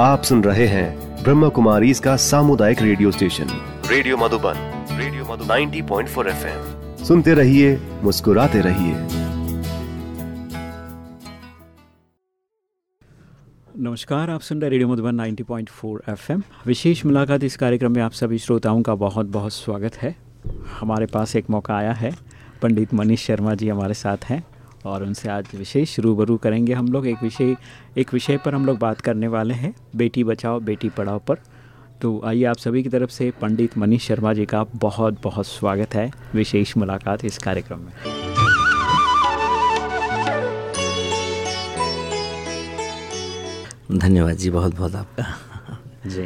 आप सुन रहे हैं ब्रह्म कुमारी इसका सामुदायिक radio station. Radio Madhuban radio Madhuban. 90.4 FM. सुनते रहिए, मुस्कुराते रहिए। नमस्कार, आप सुन रहे हैं रेडियो मधुबन 90.4 एफएम। विशेष मुलाकात इस कार्यक्रम में आप सभी श्रोताओं का बहुत बहुत स्वागत है। हमारे पास एक मौका आया है, पंडित मनीष शर्मा जी हमारे साथ हैं। और उनसे आज विशेष रूबरू करेंगे हम लोग। एक विषय एक विषय पर हम लोग बात करने वाले हैं बेटी बचाओ बेटी पढ़ाओ पर। तो आइए आप सभी की तरफ़ से पंडित मनीष शर्मा जी का बहुत बहुत स्वागत है विशेष मुलाकात इस कार्यक्रम में। धन्यवाद जी बहुत बहुत आपका जी।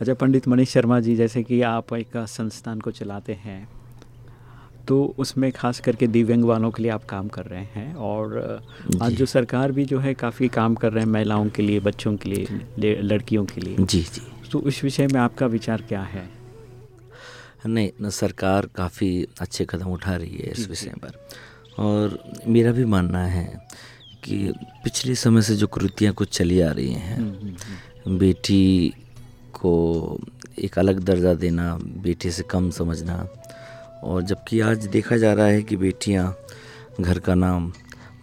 अच्छा पंडित मनीष शर्मा जी जैसे कि आप एक संस्थान को चलाते हैं तो उसमें खास करके दिव्यांग वालों के लिए आप काम कर रहे हैं और आज जो। सरकार भी जो है काफ़ी काम कर रहे हैं महिलाओं के लिए बच्चों के लिए लड़कियों के लिए। जी जी। तो उस विषय में आपका विचार क्या है? नहीं न सरकार काफ़ी अच्छे कदम उठा रही है इस विषय पर। और मेरा भी मानना है कि पिछले समय से जो कृतियाँ कुछ चली आ रही हैं हम्म, हम्म, हम्म। बेटी को एक अलग दर्जा देना बेटी से कम समझना और जबकि आज देखा जा रहा है कि बेटियाँ घर का नाम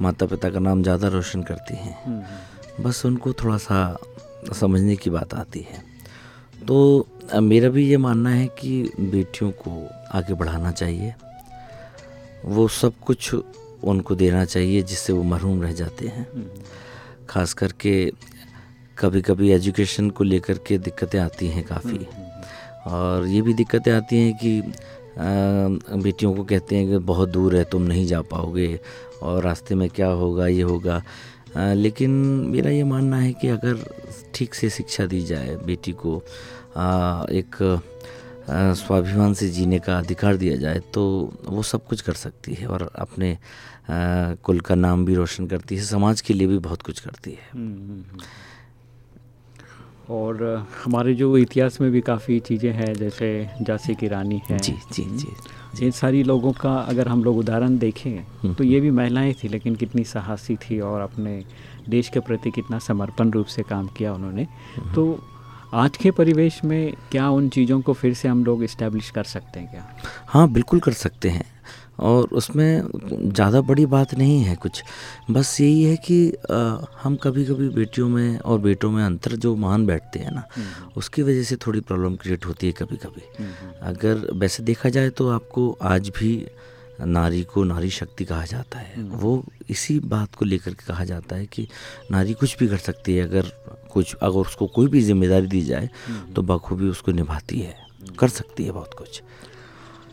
माता पिता का नाम ज़्यादा रोशन करती हैं। हम्म, हम्म। बस उनको थोड़ा सा समझने की बात आती है। तो मेरा भी ये मानना है कि बेटियों को आगे बढ़ाना चाहिए। वो सब कुछ उनको देना चाहिए जिससे वो महरूम रह जाते हैं। हम्म, खास करके कभी कभी एजुकेशन को लेकर के दिक्कतें आती हैं काफ़ी। और ये भी दिक्कतें आती हैं कि बेटियों को कहते हैं कि बहुत दूर है तुम नहीं जा पाओगे और रास्ते में क्या होगा ये होगा लेकिन मेरा ये मानना है कि अगर ठीक से शिक्षा दी जाए बेटी को एक स्वाभिमान से जीने का अधिकार दिया जाए तो वो सब कुछ कर सकती है और अपने कुल का नाम भी रोशन करती है समाज के लिए भी बहुत कुछ करती है हम्म, हम्म, हम्म। और हमारे जो इतिहास में भी काफ़ी चीज़ें हैं जैसे झांसी की रानी है। जी जी जी इन सारी लोगों का अगर हम लोग उदाहरण देखें हम्म। तो ये भी महिलाएँ थी लेकिन कितनी साहसी थी और अपने देश के प्रति कितना समर्पण रूप से काम किया उन्होंने। हम्म। तो आज के परिवेश में क्या उन चीज़ों को फिर से हम लोग इस्टेब्लिश कर सकते हैं क्या? हाँ बिल्कुल कर सकते हैं। और उसमें ज़्यादा बड़ी बात नहीं है कुछ बस यही है कि आ, हम कभी कभी बेटियों में और बेटों में अंतर जो मान बैठते हैं ना हम्म। उसकी वजह से थोड़ी प्रॉब्लम क्रिएट होती है कभी कभी हम्म। अगर वैसे देखा जाए तो आपको आज भी नारी को नारी शक्ति कहा जाता है हम्म। वो इसी बात को लेकर के कहा जाता है कि नारी कुछ भी कर सकती है अगर कुछ अगर उसको कोई भी ज़िम्मेदारी दी जाए तो बखूबी उसको निभाती है कर सकती है बहुत कुछ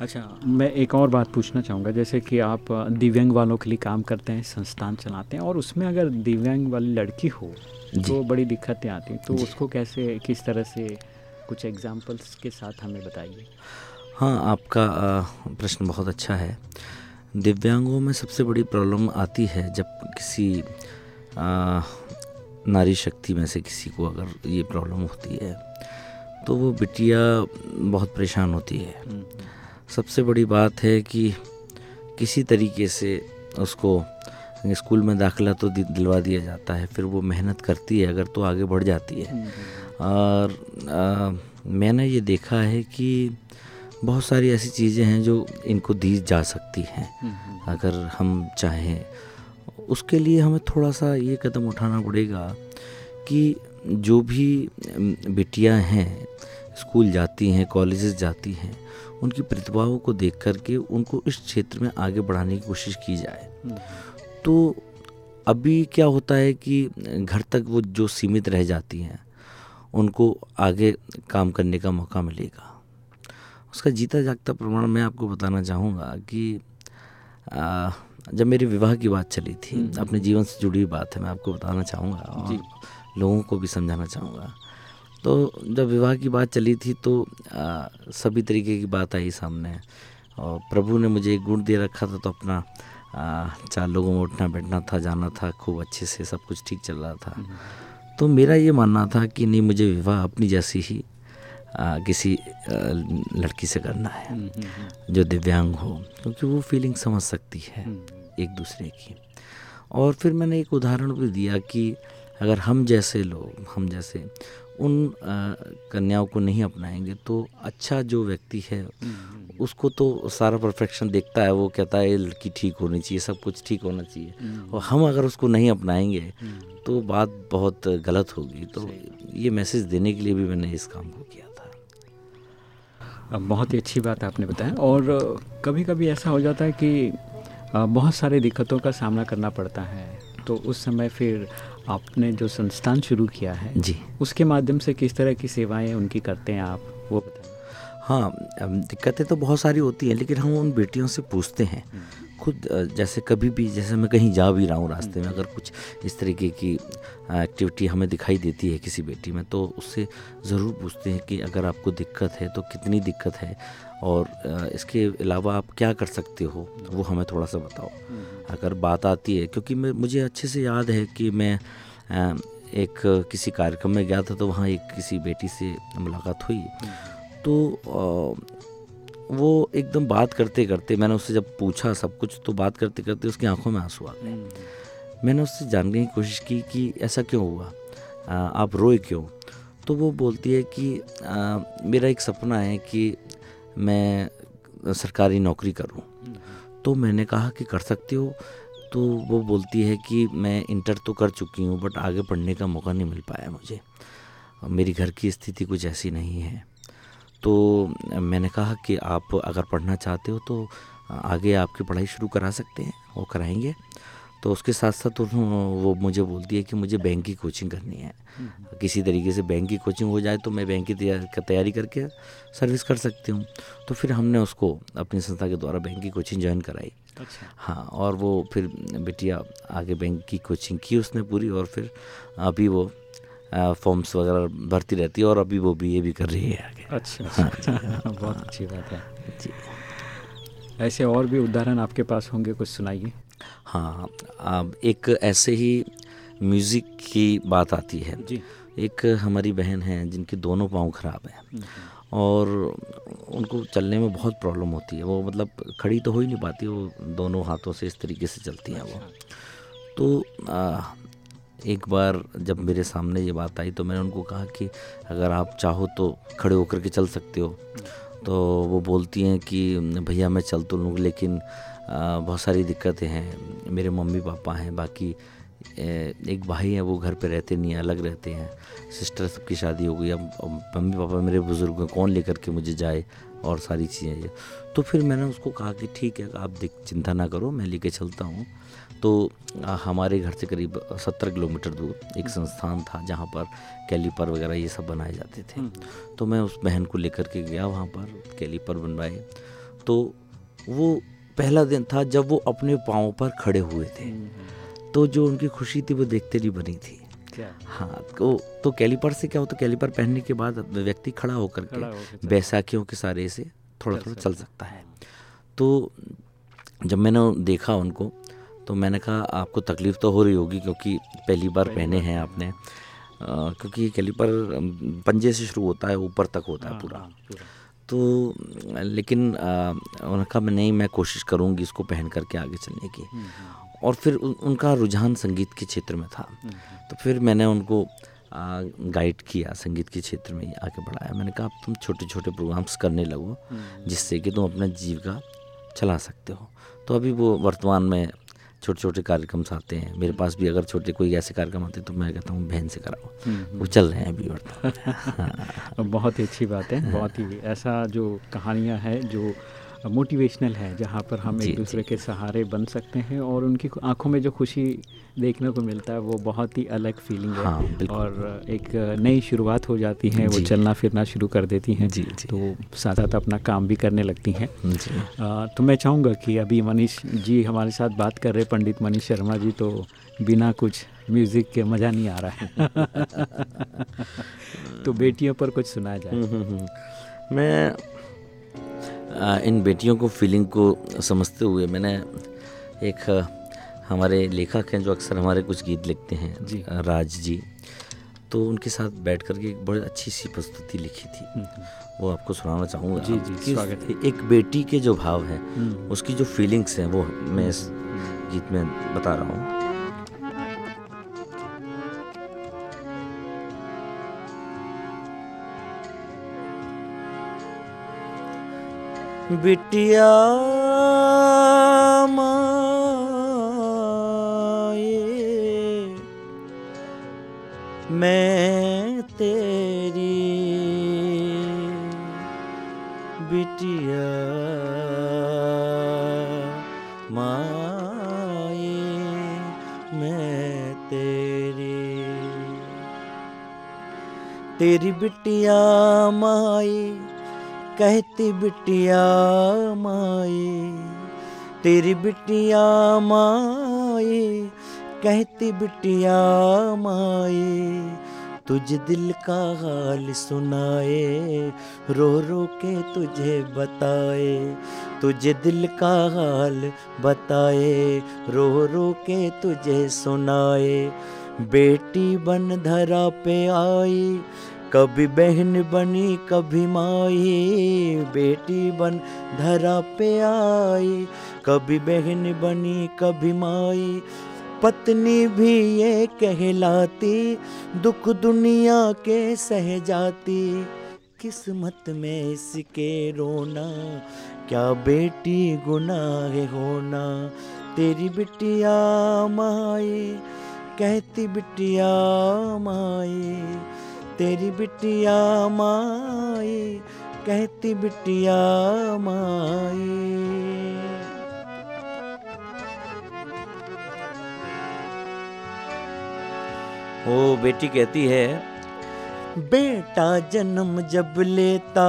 अच्छा मैं एक और बात पूछना चाहूँगा जैसे कि आप दिव्यांग वालों के लिए काम करते हैं संस्थान चलाते हैं और उसमें अगर दिव्यांग वाली लड़की हो तो बड़ी दिक्कतें आती हैं तो उसको कैसे किस तरह से कुछ एग्जाम्पल्स के साथ हमें बताइए? हाँ आपका प्रश्न बहुत अच्छा है। दिव्यांगों में सबसे बड़ी प्रॉब्लम आती है जब किसी आ, नारी शक्ति में से किसी को अगर ये प्रॉब्लम होती है तो वो बिटिया बहुत परेशान होती है। हम्म, हम्म। सबसे बड़ी बात है कि किसी तरीके से उसको स्कूल में दाखिला तो दिलवा दिया जाता है फिर वो मेहनत करती है अगर तो आगे बढ़ जाती है। और आ, मैंने ये देखा है कि बहुत सारी ऐसी चीज़ें हैं जो इनको दी जा सकती हैं। अगर हम चाहें उसके लिए हमें थोड़ा सा ये कदम उठाना पड़ेगा कि जो भी बेटियाँ हैं स्कूल जाती हैं कॉलेजेस जाती हैं उनकी प्रतिभाओं को देख करके उनको इस क्षेत्र में आगे बढ़ाने की कोशिश की जाए। तो अभी क्या होता है कि घर तक वो जो सीमित रह जाती हैं उनको आगे काम करने का मौका मिलेगा। उसका जीता जागता प्रमाण मैं आपको बताना चाहूँगा कि आ, जब मेरे विवाह की बात चली थी हम्म। अपने जीवन से जुड़ी हुई बात है मैं आपको बताना चाहूँगा और लोगों को भी समझाना चाहूँगा। तो जब विवाह की बात चली थी तो आ, सभी तरीके की बात आई सामने। और प्रभु ने मुझे एक गुण दे रखा था तो अपना चार लोगों में उठना बैठना था जाना था खूब अच्छे से सब कुछ ठीक चल रहा था। हम्म। तो मेरा ये मानना था कि नहीं मुझे विवाह अपनी जैसी ही आ, किसी आ, लड़की से करना है हम्म, हम्म, जो दिव्यांग हो क्योंकि वो फीलिंग समझ सकती है एक दूसरे की। और फिर मैंने एक उदाहरण भी दिया कि अगर हम जैसे लोग हम जैसे उन कन्याओं को नहीं अपनाएँगे तो अच्छा जो व्यक्ति है हम्म। उसको तो सारा परफेक्शन देखता है वो कहता है लड़की ठीक होनी चाहिए सब कुछ ठीक होना चाहिए हम्म। और हम अगर उसको नहीं अपनाएँगे हम्म। तो बात बहुत गलत होगी तो ये मैसेज देने के लिए भी मैंने इस काम को किया था बहुत ही अच्छी बात आपने बताया और कभी कभी ऐसा हो जाता है कि बहुत सारे दिक्कतों का सामना करना पड़ता है तो उस समय फिर आपने जो संस्थान शुरू किया है जी। उसके माध्यम से किस तरह की सेवाएँ उनकी करते हैं आप वो बताएँ। हाँ दिक्कतें तो बहुत सारी होती हैं लेकिन हम उन बेटियों से पूछते हैं। हम्म। खुद जैसे कभी भी जैसे मैं कहीं जा भी रहा हूँ रास्ते में अगर कुछ इस तरीके की एक्टिविटी हमें दिखाई देती है किसी बेटी में तो उससे ज़रूर पूछते हैं कि अगर आपको दिक्कत है तो कितनी दिक्कत है? और इसके अलावा आप क्या कर सकते हो? वो हमें थोड़ा सा बताओ। अगर बात आती है क्योंकि मैं मुझे अच्छे से याद है कि मैं एक किसी कार्यक्रम में गया था तो वहाँ एक किसी बेटी से मुलाकात हुई। तो वो एकदम बात करते करते मैंने उससे जब पूछा सब कुछ तो बात करते करते उसकी आँखों में आँसू आ गए। मैंने उससे जानने की कोशिश की कि ऐसा क्यों हुआ? आ, आप रोए क्यों? तो वो बोलती है कि आ, मेरा एक सपना है कि मैं सरकारी नौकरी करूँ। तो मैंने कहा कि कर सकती हो? तो वो बोलती है कि मैं इंटर तो कर चुकी हूँ बट आगे पढ़ने का मौका नहीं मिल पाया मुझे। मेरी घर की स्थिति कुछ ऐसी नहीं है। तो मैंने कहा कि आप अगर पढ़ना चाहते हो तो आगे आपकी पढ़ाई शुरू करा सकते हैं वो कराएँगे। तो उसके साथ साथ वो मुझे बोलती है कि मुझे बैंक की कोचिंग करनी है। हम्म। किसी तरीके से बैंक की कोचिंग हो जाए तो मैं बैंक की तैयारी करके सर्विस कर सकती हूँ। तो फिर हमने उसको अपनी संस्था के द्वारा बैंक की कोचिंग ज्वाइन कराई। अच्छा। हाँ और वो फिर बिटिया आगे बैंक की कोचिंग की उसने पूरी और फिर अभी वो फॉर्म्स वगैरह भरती रहती है और अभी वो बी ए भी कर रही है आगे। अच्छा, अच्छा, अच्छा बहुत अच्छी बात है। जी। ऐसे और भी उदाहरण आपके पास होंगे कुछ सुनाइए? हाँ अब एक ऐसे ही म्यूज़िक की बात आती है। जी। एक हमारी बहन है जिनके दोनों पाँव खराब हैं। हम्म। और उनको चलने में बहुत प्रॉब्लम होती है। वो मतलब खड़ी तो हो ही नहीं पाती वो दोनों हाथों से इस तरीके से चलती हैं वो। अच्छा। तो आ, एक बार जब मेरे सामने ये बात आई तो मैंने उनको कहा कि अगर आप चाहो तो खड़े होकर के चल सकते हो। तो वो बोलती हैं कि, भैया, मैं चल तो लूँ लेकिन बहुत सारी दिक्कतें हैं। मेरे मम्मी पापा हैं, बाकी एक भाई है, वो घर पे रहते नहीं अलग रहते हैं। सिस्टर सबकी शादी हो गई, अब मम्मी पापा मेरे बुज़ुर्ग हैं, कौन लेकर के मुझे जाए? और सारी चीज़ें तो फिर मैंने उसको कहा कि, ठीक है, आप चिंता ना करो, मैं लेके चलता हूँ। तो हमारे घर से करीब सत्तर किलोमीटर दूर एक संस्थान था जहाँ पर कैलीपर वगैरह ये सब बनाए जाते थे। हम्म। तो मैं उस बहन को लेकर के गया वहाँ पर कैलीपर बनवाए। तो वो पहला दिन था जब वो अपने पाँव पर खड़े हुए थे। हम्म। तो जो उनकी खुशी थी वो देखते नहीं बनी थी। क्या? हाँ तो तो कैलीपर से क्या होता कैलीपर पहनने के बाद व्यक्ति खड़ा होकर के बैसाखियों के सारे से थोड़ा थोड़ा चल सकता है। तो जब मैंने देखा उनको तो मैंने कहा आपको तकलीफ़ तो हो रही होगी क्योंकि पहली बार पहने हैं आपने। आ, क्योंकि कैलीपर पंजे से शुरू होता है ऊपर तक होता है हाँ, पूरा। हाँ, तो लेकिन उन्होंने कहा मैं नहीं मैं कोशिश करूँगी इसको पहन करके आगे चलने की। हम्म, हम्म। और फिर उन, उनका रुझान संगीत के क्षेत्र में था। हम्म, तो फिर मैंने उनको गाइड किया संगीत के क्षेत्र में आगे बढ़ाया। मैंने कहा तुम छोटे छोटे प्रोग्राम्स करने लगो जिससे कि तुम अपना जीविका चला सकते हो। तो अभी वो वर्तमान में छोटे छोटे कार्यक्रम आते हैं। मेरे पास भी अगर छोटे कोई ऐसे कार्यक्रम आते हैं तो मैं कहता हूँ बहन से कराओ। हम्म, हम्म। वो चल रहे हैं अभी और बहुत ही अच्छी बात है बहुत ही ऐसा जो कहानियाँ हैं जो मोटिवेशनल है जहाँ पर हम एक दूसरे के सहारे बन सकते हैं और उनकी आँखों में जो खुशी देखने को मिलता है वो बहुत ही अलग फीलिंग है। हाँ, और एक नई शुरुआत हो जाती है वो चलना फिरना शुरू कर देती हैं जी, जी। तो साथ साथ अपना काम भी करने लगती हैं। तो मैं चाहूँगा कि अभी मनीष जी हमारे साथ बात कर रहे पंडित मनीष शर्मा जी तो बिना कुछ म्यूज़िक के मज़ा नहीं आ रहा है। तो बेटियों पर कुछ सुनाया जाए। हम्म, हम्म, हम्म। मैं इन बेटियों को फीलिंग को समझते हुए मैंने एक हमारे लेखक हैं जो अक्सर हमारे कुछ गीत लिखते हैं जी। राज जी। तो उनके साथ बैठ कर के एक बड़ी अच्छी सी प्रस्तुति लिखी थी। हम्म, हम्म। वो आपको सुनाना चाहूँगा। जी जी स्वागत है। एक बेटी के जो भाव है हम्म। उसकी जो फीलिंग्स हैं वो मैं इस गीत में बता रहा हूँ। बिटिया मैं तेरी बिटिया माए मैं तेरी तेरी बिटिया माए कहती बिटिया माए, तेरी बिटिया माए, कहती बिटिया माए, तुझ दिल का हाल सुनाए, रो रो के तुझे बताए, तुझे दिल का हाल बताए, रो रो के तुझे सुनाए, बेटी बन धरा पे आई कभी बहन बनी, कभी माई, बेटी बन, धरा पे आई। कभी बहन बनी, कभी माई, पत्नी भी ये कहलाती, दुख दुनिया के सह जाती। किस्मत में इसके रोना, क्या बेटी गुनाह होना? तेरी बिटिया माए कहती बिटिया माए तेरी बिटिया माए कहती बिटिया माए। वो बेटी कहती है बेटा जन्म जब लेता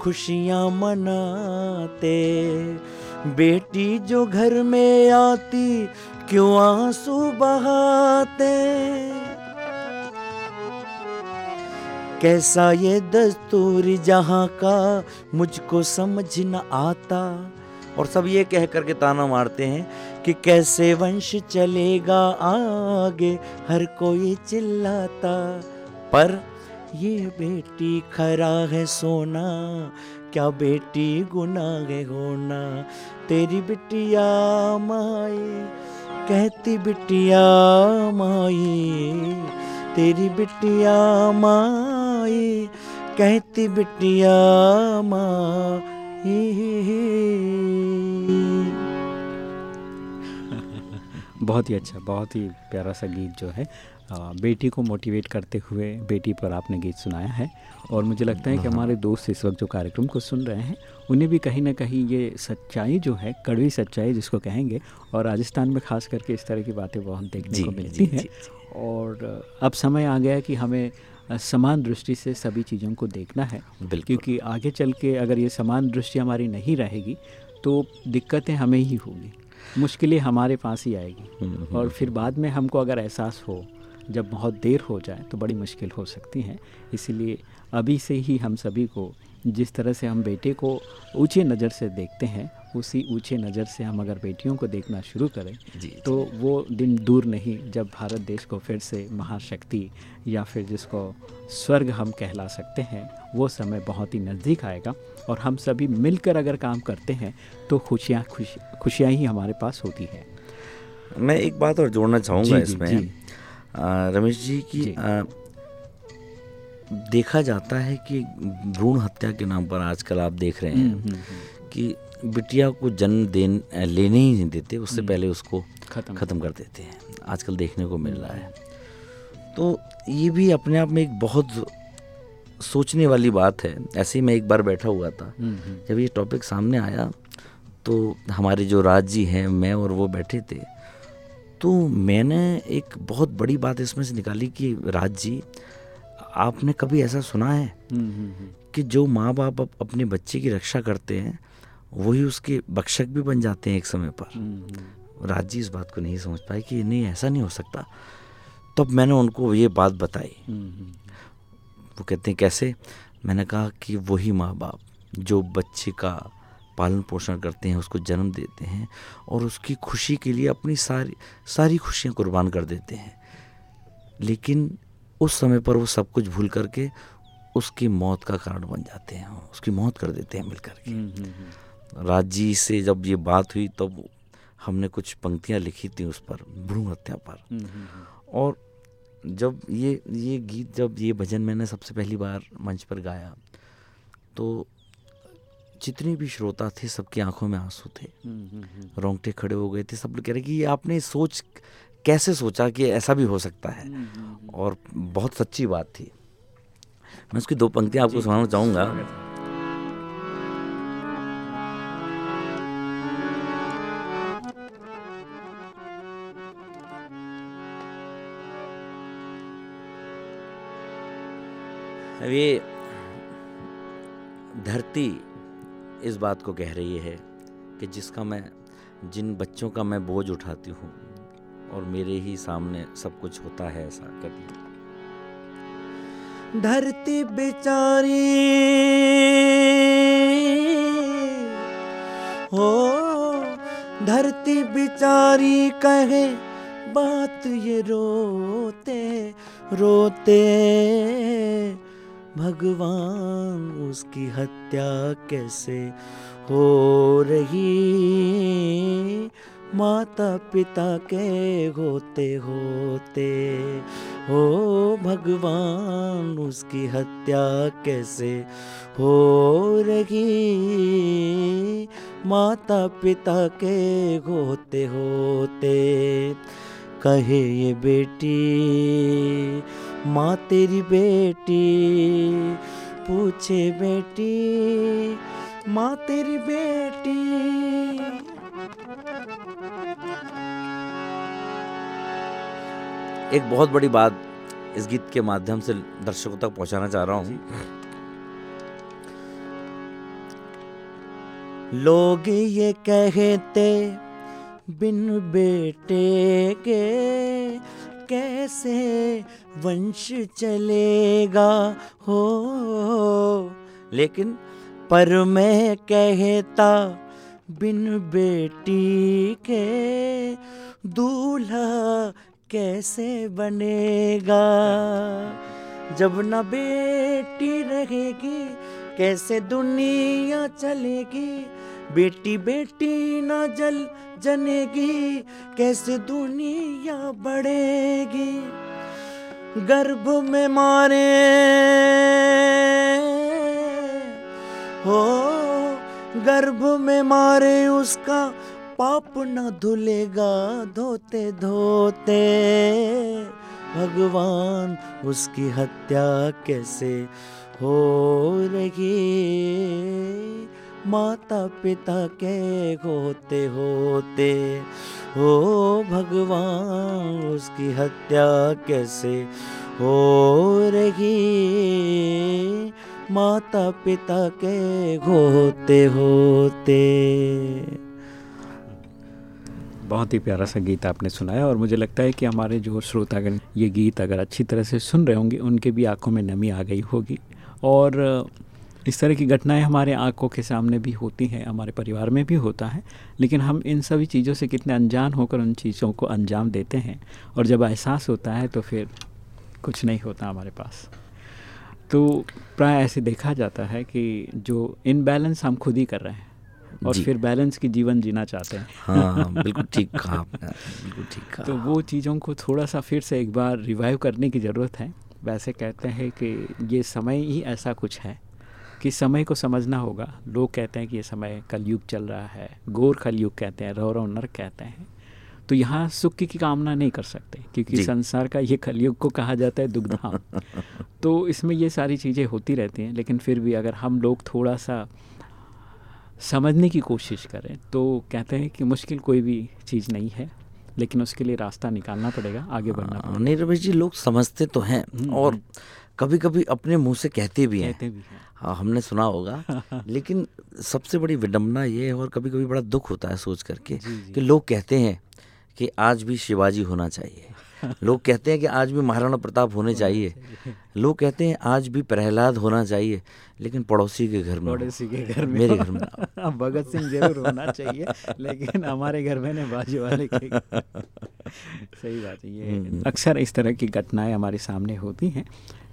खुशियाँ मनाते। बेटी जो घर में आती क्यों आँसू बहाते? कैसा ये दस्तूर जहाँ का मुझको समझ न आता। और सब ये कह करके ताना मारते हैं कि कैसे वंश चलेगा आगे, हर कोई चिल्लाता। पर ये बेटी खरा है सोना, क्या बेटी गुना है होना। तेरी बिटिया माई, कहती बिटिया माई, तेरी बिटिया माई कहती बिटिया माई बहुत ही अच्छा बहुत ही प्यारा सा गीत जो है। आ, बेटी को मोटिवेट करते हुए बेटी पर आपने गीत सुनाया है और मुझे लगता है कि हमारे दोस्त इस वक्त जो कार्यक्रम को सुन रहे हैं उन्हें भी कहीं ना कहीं ये सच्चाई जो है कड़वी सच्चाई जिसको कहेंगे और राजस्थान में खास करके इस तरह की बातें बहुत देखने को मिलती हैं। और अब समय आ गया कि हमें समान दृष्टि से सभी चीज़ों को देखना है। क्योंकि आगे चल के अगर ये समान दृष्टि हमारी नहीं रहेगी तो दिक्कतें हमें ही होगी। मुश्किलें हमारे पास ही आएगी। हम्म, हम्म। और फिर बाद में हमको अगर एहसास हो जब बहुत देर हो जाए तो बड़ी मुश्किल हो सकती है। इसीलिए अभी से ही हम सभी को जिस तरह से हम बेटे को ऊँचे नज़र से देखते हैं उसी ऊँचे नज़र से हम अगर बेटियों को देखना शुरू करें तो वो दिन दूर नहीं जब भारत देश को फिर से महाशक्ति या फिर जिसको स्वर्ग हम कहला सकते हैं वो समय बहुत ही नज़दीक आएगा। और हम सभी मिलकर अगर काम करते हैं तो खुशियाँ खुश खुशियाँ ही हमारे पास होती हैं। मैं एक बात और जोड़ना चाहूँगा इसमें। रमेश जी की देखा जाता है कि भ्रूण हत्या के नाम पर आजकल आप देख रहे हैं हम्म, हम्म, हम्म। कि बिटिया को जन्म देने लेने ही नहीं देते उससे पहले उसको खत्म। खत्म कर देते हैं। आजकल देखने को मिल रहा है। तो ये भी अपने आप में एक बहुत सोचने वाली बात है। ऐसे ही मैं एक बार बैठा हुआ था। जब ये टॉपिक सामने आया तो हमारे जो राज जी हैं मैं और वो बैठे थे तो मैंने एक बहुत बड़ी बात इसमें से निकाली कि राज जी आपने कभी ऐसा सुना है हम्म, हम्म, हम्म। कि जो माँ बाप अपने बच्चे की रक्षा करते हैं वही उसके बख्शक भी बन जाते हैं एक समय पर। राज जी इस बात को नहीं समझ पाए कि नहीं ऐसा नहीं हो सकता। तब मैंने उनको ये बात बताई। वो कहते हैं कैसे? मैंने कहा कि वही माँ बाप जो बच्चे का पालन पोषण करते हैं उसको जन्म देते हैं और उसकी खुशी के लिए अपनी सारी सारी खुशियाँ कुर्बान कर देते हैं। लेकिन उस समय पर वो सब कुछ भूल करके उसकी मौत का कारण बन जाते हैं उसकी मौत कर देते हैं मिल करके हम्म, हम्म, हम्म। से जब ये बात हुई तब हमने कुछ पंक्तियाँ लिखी थी उस पर भ्रूण हत्या पर। और जब ये ये गीत जब ये भजन मैंने सबसे पहली बार मंच पर गाया तो जितने भी श्रोता थे सबकी आँखों में आँसू थे। हम्म, हम्म, हम्म। रोंगटे खड़े हो गए थे सब लोग कह रहे कि ये आपने सोच कैसे सोचा कि ऐसा भी हो सकता है? हम्म, और बहुत सच्ची बात थी। मैं उसकी दो पंक्तियाँ आपको सुनाना चाहूँगा। ये धरती इस बात को कह रही है कि जिसका मैं, जिन बच्चों का मैं बोझ उठाती हूँ और मेरे ही सामने सब कुछ होता है ऐसा कभी धरती बेचारी हो, धरती बेचारी कहे, बात ये रोते रोते। भगवान, उसकी हत्या कैसे हो रही? माता पिता के होते होते, हो भगवान, उसकी हत्या कैसे हो रही? माता पिता के होते होते, कहे ये बेटी माँ तेरी बेटी, पूछे बेटी, माँ तेरी बेटी। एक बहुत बड़ी बात इस गीत के माध्यम से दर्शकों तक पहुंचाना चाह रहा हूँ। लोग ये कहते, बिन बेटे के कैसे वंश चलेगा? हो। लेकिन पर मैं कहता, बिन बेटी के दूल्हा कैसे बनेगा? जब न बेटी रहेगी, कैसे दुनिया चलेगी? बेटी बेटी ना जल जनेगी, कैसे दुनिया बढ़ेगी? गर्भ में मारे। हो, गर्भ में मारे, उसका पाप न धुलेगा धोते धोते। भगवान, उसकी हत्या कैसे हो रही? माता पिता के होते होते हो भगवान, उसकी हत्या कैसे हो रही? माता पिता के होते होते। बहुत ही प्यारा सा गीत आपने सुनाया और मुझे लगता है कि हमारे जो श्रोतागण ये गीत अगर अच्छी तरह से सुन रहे होंगे, उनके भी आँखों में नमी आ गई होगी। और इस तरह की घटनाएँ हमारे आँखों के सामने भी होती हैं हमारे परिवार में भी होता है लेकिन हम इन सभी चीज़ों से कितने अनजान होकर उन चीज़ों को अंजाम देते हैं और जब एहसास होता है तो फिर कुछ नहीं होता हमारे पास। तो प्राय ऐसे देखा जाता है कि जो इनबैलेंस हम खुद ही कर रहे हैं और फिर बैलेंस की जीवन जीना चाहते हैं। हाँ बिल्कुल ठीक कहा बिल्कुल ठीक कहा। तो वो चीज़ों को थोड़ा सा फिर से एक बार रिवाइव करने की ज़रूरत है। वैसे कहते हैं कि ये समय ही ऐसा कुछ है कि समय को समझना होगा। लोग कहते हैं कि ये समय कलयुग चल रहा है गोर कलयुग कहते हैं रौरव नर कहते हैं। तो यहाँ सुख की कामना नहीं कर सकते क्योंकि संसार का ये कलयुग को कहा जाता है दुग्धाम तो इसमें ये सारी चीज़ें होती रहती हैं लेकिन फिर भी अगर हम लोग थोड़ा सा समझने की कोशिश करें तो कहते हैं कि मुश्किल कोई भी चीज़ नहीं है लेकिन उसके लिए रास्ता निकालना पड़ेगा आगे बढ़ना पड़ेगा। नहीं रमेश जी लोग समझते तो हैं और कभी कभी अपने मुँह से कहते भी हैं। भी हैं। हाँ हमने सुना होगा। लेकिन सबसे बड़ी विडम्बना ये है और कभी कभी बड़ा दुख होता है सोच करके कि लोग कहते हैं कि आज भी शिवाजी होना चाहिए। लोग कहते हैं कि आज भी महाराणा प्रताप होने चाहिए। लोग कहते हैं आज भी प्रहलाद होना चाहिए लेकिन पड़ोसी के घर में पड़ोसी के घर में मेरे घर में भगत सिंह ज़रूर होना चाहिए लेकिन हमारे घर में नहीं बाजू वाले के सही बात है ये अक्सर इस तरह की घटनाएँ हमारे सामने होती हैं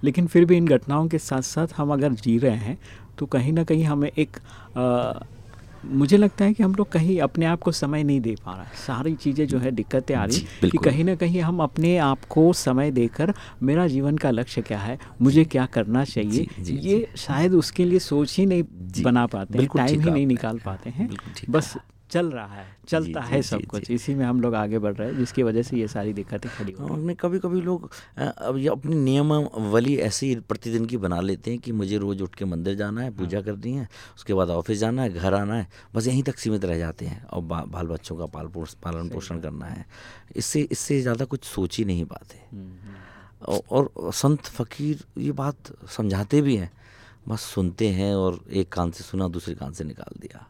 लेकिन फिर भी इन घटनाओं के साथ साथ हम अगर जी रहे हैं तो कहीं ना कहीं हमें एक आ, मुझे लगता है कि हम लोग कहीं अपने आप को समय नहीं दे पा रहा है। सारी चीज़ें जो है दिक्कतें आ रही कि कहीं ना कहीं हम अपने आप को समय देकर मेरा जीवन का लक्ष्य क्या है मुझे क्या करना चाहिए जी, जी, ये शायद उसके लिए सोच ही नहीं बना पाते टाइम ही नहीं निकाल पाते हैं। बस। चल रहा है चलता जी, है जी, सब जी, कुछ। जी। इसी में हम लोग आगे बढ़ रहे हैं जिसकी वजह से ये सारी दिक्कतें खड़ी हो रही कभी कभी लोग अब ये अपनी नियमावली ऐसे ही प्रतिदिन की बना लेते हैं कि मुझे रोज़ उठ के मंदिर जाना है पूजा हाँ। करनी है उसके बाद ऑफ़िस जाना है घर आना है बस यहीं तक सीमित रह जाते हैं और बा, बाल बच्चों का पाल पालन पोषण करना है। इससे इससे ज़्यादा कुछ सोच ही नहीं पाते। हम्म, और, और संत फकीर ये बात समझाते भी हैं बस सुनते हैं और एक कान से सुना दूसरे कान से निकाल दिया।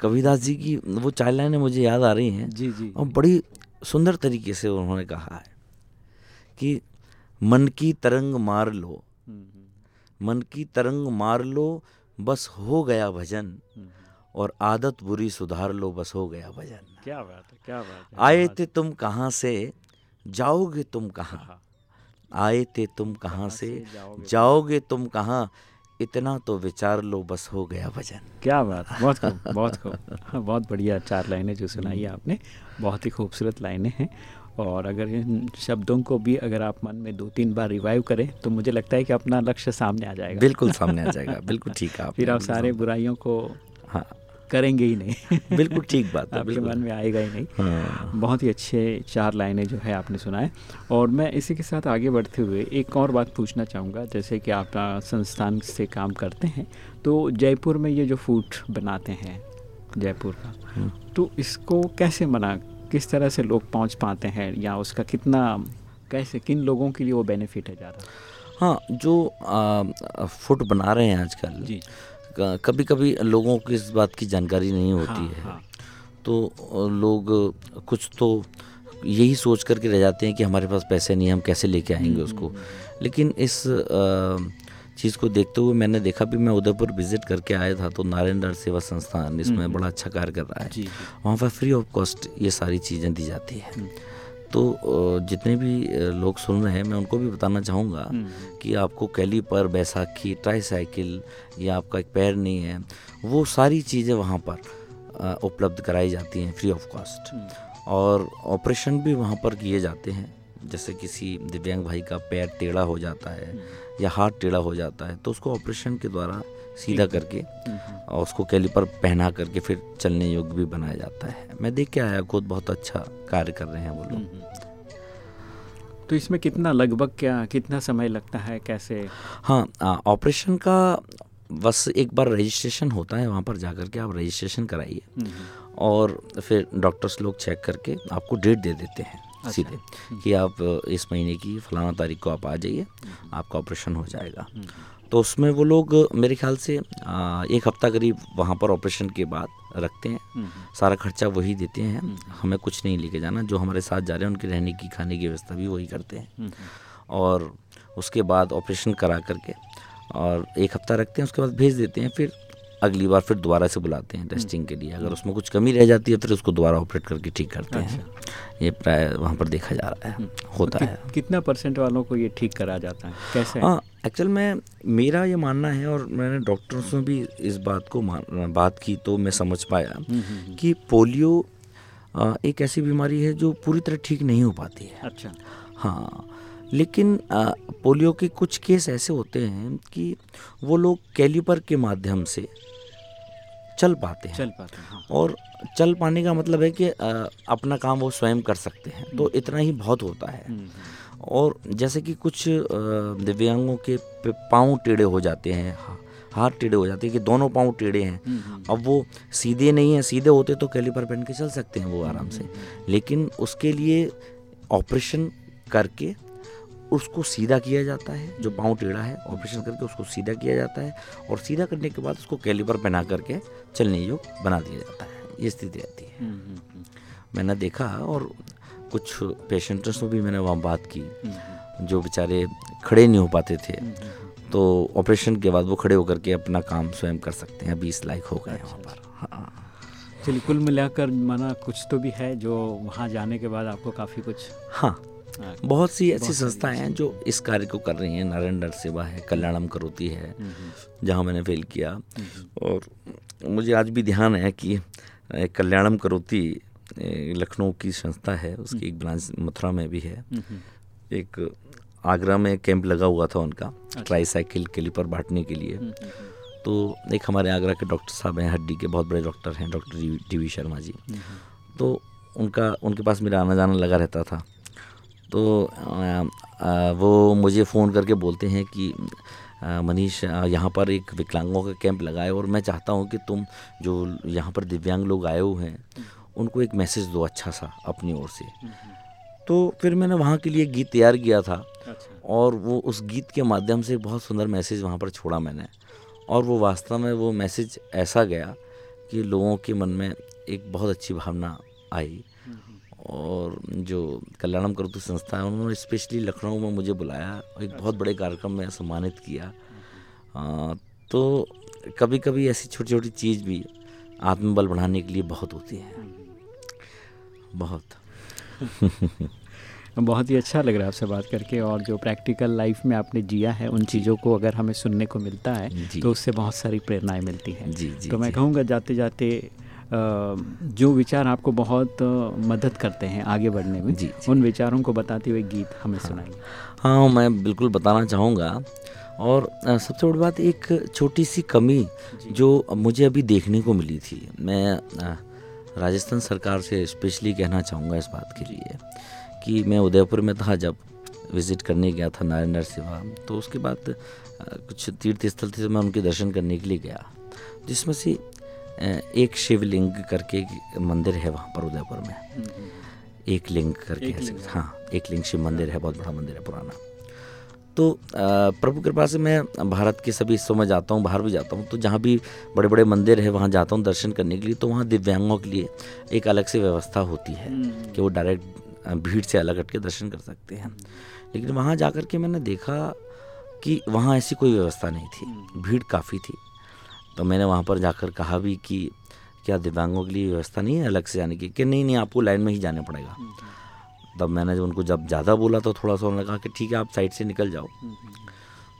कबीरदास जी की वो चाइल्ड लाइनें मुझे याद आ रही हैं। जी जी। और बड़ी सुंदर तरीके से उन्होंने कहा है कि मन की तरंग मार लो। हम्म, मन की तरंग मार लो बस हो गया भजन। हम्म। और आदत बुरी सुधार लो बस हो गया भजन। क्या बात है क्या बात है आए थे तुम कहाँ से जाओगे तुम कहाँ? हाँ, आए थे तुम कहाँ से जाओगे तुम कहाँ? इतना तो विचार लो बस हो गया वज़न। क्या बात बहुत खूब बहुत खूब। हाँ, बहुत बढ़िया चार लाइनें जो सुनाई आपने बहुत ही खूबसूरत लाइनें हैं। और अगर इन शब्दों को भी अगर आप मन में दो तीन बार रिवाइव करें तो मुझे लगता है कि अपना लक्ष्य सामने आ जाएगा। बिल्कुल सामने आ जाएगा बिल्कुल ठीक है फिर आप सारे बुराइयों को हाँ। करेंगे ही नहीं। बिल्कुल ठीक बात है आपके मन में आएगा ही नहीं। हाँ। बहुत ही अच्छे चार लाइनें जो है आपने सुनाए। और मैं इसी के साथ आगे बढ़ते हुए एक और बात पूछना चाहूँगा जैसे कि आप संस्थान से काम करते हैं तो जयपुर में ये जो फ़ूड बनाते हैं जयपुर का हम्म। तो इसको कैसे बना किस तरह से लोग पहुँच पाते हैं या उसका कितना कैसे किन लोगों के लिए वो बेनिफिट है ज़्यादा? हाँ जो फ़ूड बना रहे हैं आजकल जी। कभी कभी लोगों को इस बात की जानकारी नहीं होती हाँ, है। हाँ। तो लोग कुछ तो यही सोच करके रह जाते हैं कि हमारे पास पैसे नहीं है हम कैसे लेके आएँगे उसको? लेकिन इस चीज़ को देखते हुए मैंने देखा भी मैं उदयपुर विज़िट करके आया था तो नारायण दर सेवा संस्थान इसमें बड़ा अच्छा कार्य कर रहा है। वहाँ पर फ्री ऑफ़ कॉस्ट ये सारी चीज़ें दी जाती है। तो जितने भी लोग सुन रहे हैं मैं उनको भी बताना चाहूँगा हम्म, कि आपको कैलीपर बैसाखी ट्राईसाइकिल या आपका एक पैर नहीं है वो सारी चीज़ें वहाँ पर उपलब्ध कराई जाती हैं फ्री ऑफ़ कॉस्ट हम्म, और ऑपरेशन भी वहाँ पर किए जाते हैं जैसे किसी दिव्यांग भाई का पैर टेढ़ा हो जाता है या हाथ टेढ़ा हो जाता है तो उसको ऑपरेशन के द्वारा सीधा करके हम्म, हम्म। और उसको कैलीपर पहना करके फिर चलने योग्य भी बनाया जाता है। मैं देख के आया खुद बहुत अच्छा कार्य कर रहे हैं वो लोग। तो इसमें कितना लगभग क्या कितना समय लगता है कैसे? हाँ ऑपरेशन का बस एक बार रजिस्ट्रेशन होता है वहाँ पर जा के आप रजिस्ट्रेशन कराइए। हम्म, और फिर डॉक्टर्स लोग चेक करके आपको डेट दे देते हैं अच्छा। सीधे कि आप इस महीने की फलाना तारीख को आप आ जाइए आपका ऑपरेशन हो जाएगा। हम्म, तो उसमें वो लोग मेरे ख्याल से एक हफ़्ता करीब वहाँ पर ऑपरेशन के बाद रखते हैं। हम्म, सारा खर्चा वही देते हैं। हमें कुछ नहीं लेके जाना। जो हमारे साथ जा रहे हैं उनके रहने की खाने की व्यवस्था भी वही करते हैं। हम्म, और उसके बाद ऑपरेशन करा करके और एक हफ़्ता रखते हैं उसके बाद भेज देते हैं फिर अगली बार फिर दोबारा से बुलाते हैं टेस्टिंग के लिए। अगर उसमें कुछ कमी रह जाती है फिर उसको दोबारा ऑपरेट करके ठीक करते हैं। ये प्राय वहाँ पर देखा जा रहा है होता है। कितना परसेंट वालों को ये ठीक करा जाता है? कैसे? हाँ एक्चुअल में मेरा ये मानना है और मैंने डॉक्टरों से भी इस बात को बात की तो मैं समझ पाया हम्म, हम्म, कि पोलियो एक ऐसी बीमारी है जो पूरी तरह ठीक नहीं हो पाती है। अच्छा। हाँ लेकिन पोलियो के कुछ केस ऐसे होते हैं कि वो लोग कैलिपर के माध्यम से चल पाते हैं। चल पाते हैं हाँ। और चल पाने का मतलब है कि अपना काम वो स्वयं कर सकते हैं तो इतना ही बहुत होता है। हम्म, और जैसे कि कुछ दिव्यांगों के पाँव टेढ़े हो जाते हैं हा- हाथ टेढ़े हो जाते हैं कि दोनों पाँव टेढ़े हैं। हम्म, हम्म, अब वो सीधे नहीं हैं सीधे होते तो कैलिपर पहन के चल सकते हैं वो आराम से। लेकिन उसके लिए ऑपरेशन करके उसको सीधा किया जाता है जो पाँव टेढ़ा है ऑपरेशन करके उसको सीधा किया जाता है और सीधा करने के बाद उसको कैलिपर पहना करके चलने योग बना दिया जाता है ये स्थिति रहती है। हम्म, हम्म, हम्म, मैंने देखा और कुछ पेशेंटों से भी मैंने वहाँ बात की हम्म, जो बेचारे खड़े नहीं हो पाते थे। हम्म, हम्म, तो ऑपरेशन के बाद वो खड़े होकर के अपना काम स्वयं कर सकते हैं अभी इस लायक हो गए वहाँ पर। हाँ। चलिए कुल मिलाकर माना कुछ तो भी है जो वहाँ जाने के बाद आपको काफ़ी कुछ हाँ। हाँ। बहुत सी ऐसी संस्थाएँ हैं जो इस कार्य को कर रही हैं। नारायण नर सेवा है कल्याणम करोती है हम्म, जहाँ मैंने फेल किया। और मुझे आज भी ध्यान है कि कल्याणम करोती लखनऊ की संस्था है उसकी एक ब्रांच मथुरा में भी है। एक आगरा में कैंप लगा हुआ था उनका ट्राई साइकिल कैलिपर बांटने के लिए। तो एक हमारे आगरा के डॉक्टर साहब हैं हड्डी के बहुत बड़े डॉक्टर हैं doctor D V Sharma ji. तो उनका उनके पास मेरा आना जाना लगा रहता था। तो अ, अ, वो मुझे फ़ोन करके बोलते हैं कि मनीष यहाँ पर एक विकलांगों का कैंप लगाए और मैं चाहता हूँ कि तुम जो यहाँ पर दिव्यांग लोग आए हुए हैं उनको एक मैसेज दो अच्छा सा अपनी ओर से। तो फिर मैंने वहाँ के लिए गीत तैयार किया था अच्छा। और वो उस गीत के माध्यम से बहुत सुंदर मैसेज वहाँ पर छोड़ा मैंने। और वो वास्तव में वो मैसेज ऐसा गया कि लोगों के मन में एक बहुत अच्छी भावना आई। और जो कल्याणम करतु संस्था है उन्होंने स्पेशली लखनऊ में मुझे बुलाया एक बहुत बड़े कार्यक्रम में सम्मानित किया। आ, तो कभी कभी ऐसी छोटी छोटी चीज़ भी आत्मबल बढ़ाने के लिए बहुत होती है। बहुत। बहुत ही अच्छा लग रहा है आपसे बात करके और जो प्रैक्टिकल लाइफ में आपने जिया है उन चीज़ों को अगर हमें सुनने को मिलता है तो उससे बहुत सारी प्रेरणाएँ मिलती हैं। जी जी तो मैं कहूँगा जाते जाते जो विचार आपको बहुत मदद करते हैं आगे बढ़ने में जी, जी। उन विचारों को बताते हुए गीत हमें सुनाइए। हाँ मैं बिल्कुल बताना चाहूँगा। और सबसे बड़ी बात एक छोटी सी कमी जो। मुझे अभी देखने को मिली थी। मैं राजस्थान सरकार से स्पेशली कहना चाहूँगा इस बात के लिए कि मैं उदयपुर में था जब विज़िट करने गया था नारायण नर सेवा तो उसके बाद कुछ तीर्थ स्थल थे तो मैं उनके दर्शन करने के लिए गया जिसमें से एक शिवलिंग करके मंदिर है वहाँ पर उदयपुर में। एक लिंग करके एक लिंग, हाँ एक लिंग शिव मंदिर है बहुत बड़ा मंदिर है पुराना। तो प्रभु कृपा से मैं भारत के सभी हिस्सों में जाता हूँ बाहर भी जाता हूँ। तो जहाँ भी बड़े बड़े मंदिर है वहाँ जाता हूँ दर्शन करने के लिए। तो वहाँ दिव्यांगों के लिए एक अलग से व्यवस्था होती है कि वो डायरेक्ट भीड़ से अलग हट के दर्शन कर सकते हैं। लेकिन वहाँ जा के मैंने देखा कि वहाँ ऐसी कोई व्यवस्था नहीं थी। भीड़ काफ़ी थी। तो मैंने वहाँ पर जाकर कहा भी कि क्या दिव्यांगों के लिए व्यवस्था नहीं है अलग से जाने की? कि नहीं नहीं आपको लाइन में ही जाना पड़ेगा। तब मैंने जब उनको जब ज़्यादा बोला तो थोड़ा सा उन्होंने कहा कि ठीक है आप साइड से निकल जाओ।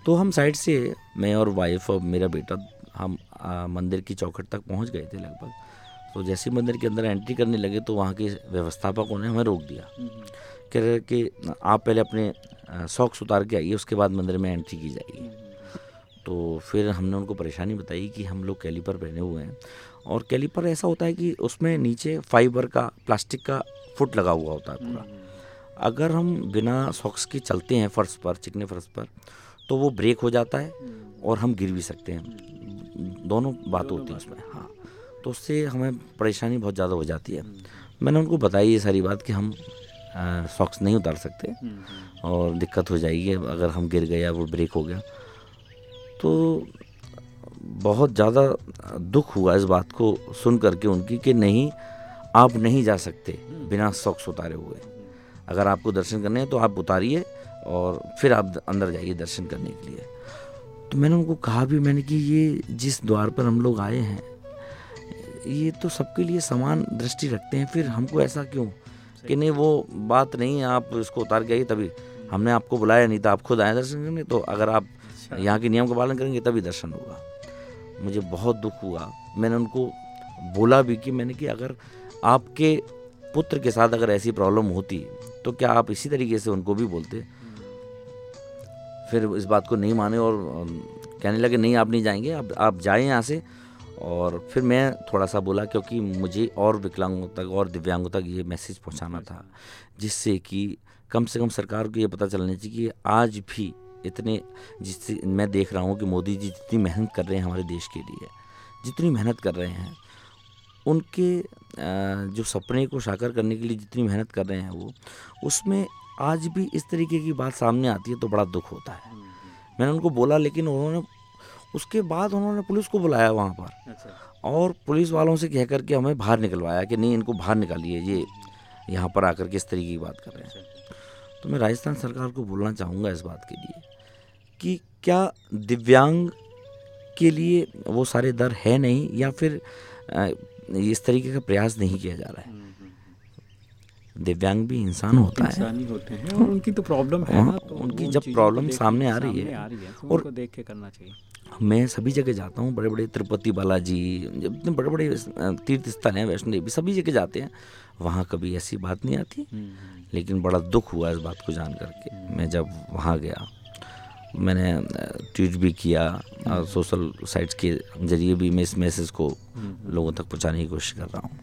तो हम साइड से मैं और वाइफ और मेरा बेटा हम आ, मंदिर की चौखट तक पहुँच गए थे लगभग। तो जैसे ही मंदिर के अंदर एंट्री करने लगे तो वहाँ के व्यवस्थापकों ने हमें रोक दिया। कह रहे कि आप पहले अपने सॉक्स उतार के आइए उसके बाद मंदिर में एंट्री की जाएगी। तो फिर हमने उनको परेशानी बताई कि हम लोग कैलीपर पहने हुए हैं। और कैलीपर ऐसा होता है कि उसमें नीचे फाइबर का प्लास्टिक का फुट लगा हुआ होता है पूरा। अगर हम बिना सॉक्स के चलते हैं फर्श पर चिकने फर्श पर तो वो ब्रेक हो जाता है और हम गिर भी सकते हैं। दोनों बात होती है उसमें हाँ। तो उससे हमें परेशानी बहुत ज़्यादा हो जाती है। मैंने उनको बताई ये सारी बात कि हम सॉक्स नहीं उतार सकते और दिक्कत हो जाएगी। अगर हम गिर गए या वो ब्रेक हो गया तो बहुत ज़्यादा दुख हुआ इस बात को सुन करके उनकी कि नहीं आप नहीं जा सकते बिना सॉक्स उतारे हुए। अगर आपको दर्शन करने हैं तो आप उतारिए और फिर आप अंदर जाइए दर्शन करने के लिए। तो मैंने उनको कहा भी मैंने कि ये जिस द्वार पर हम लोग आए हैं ये तो सबके लिए समान दृष्टि रखते हैं फिर हमको ऐसा क्यों? कि नहीं वो बात नहीं है आप इसको उतार के आइए तभी। हमने आपको बुलाया नहीं था आप खुद आए दर्शन करने तो अगर आप यहाँ के नियम का पालन करेंगे तभी दर्शन होगा। मुझे बहुत दुख हुआ। मैंने उनको बोला भी कि मैंने कि अगर आपके पुत्र के साथ अगर ऐसी प्रॉब्लम होती तो क्या आप इसी तरीके से उनको भी बोलते? फिर इस बात को नहीं माने और कहने लगे, नहीं, आप नहीं जाएँगे, आप आप जाएँ यहाँ से। और फिर मैं थोड़ा सा बोला, क्योंकि मुझे और विकलांगों तक, और दिव्यांगों तक ये मैसेज पहुँचाना था, जिससे कि कम से कम सरकार को ये पता चलना चाहिए कि आज भी इतने, जिससे मैं देख रहा हूँ कि मोदी जी जितनी मेहनत कर रहे हैं हमारे देश के लिए, जितनी मेहनत कर रहे हैं, उनके जो सपने को साकार करने के लिए जितनी मेहनत कर रहे हैं वो उसमें आज भी इस तरीके की बात सामने आती है तो बड़ा दुख होता है। मैंने उनको बोला लेकिन उन्होंने उसके बाद उन्होंने पुलिस को बुलाया वहाँ पर। और पुलिस वालों से कह करके हमें बाहर निकलवाया कि नहीं इनको बाहर निकालिए ये यहाँ पर आकर के इस तरीके की बात कर रहे हैं। तो मैं राजस्थान सरकार को बोलना चाहूँगा इस बात के लिए कि क्या दिव्यांग के लिए वो सारे दर है नहीं या फिर इस तरीके का प्रयास नहीं किया जा रहा है। दिव्यांग भी इंसान होता है। होते हैं और उनकी तो प्रॉब्लम है हाँ, ना तो उनकी जब प्रॉब्लम सामने आ रही है, तो और- देख के करना चाहिए। मैं सभी जगह जाता हूँ बड़े बड़े तिरुपति बालाजी इतने बड़े बड़े तीर्थ स्थल हैं वैष्णो देवी सभी जगह जाते हैं वहाँ कभी ऐसी बात नहीं आती। लेकिन बड़ा दुख हुआ इस बात को जान करके। मैं जब वहाँ गया मैंने ट्वीट भी किया और सोशल साइट्स के ज़रिए भी मैं इस मैसेज को लोगों तक पहुँचाने की कोशिश कर रहा हूँ।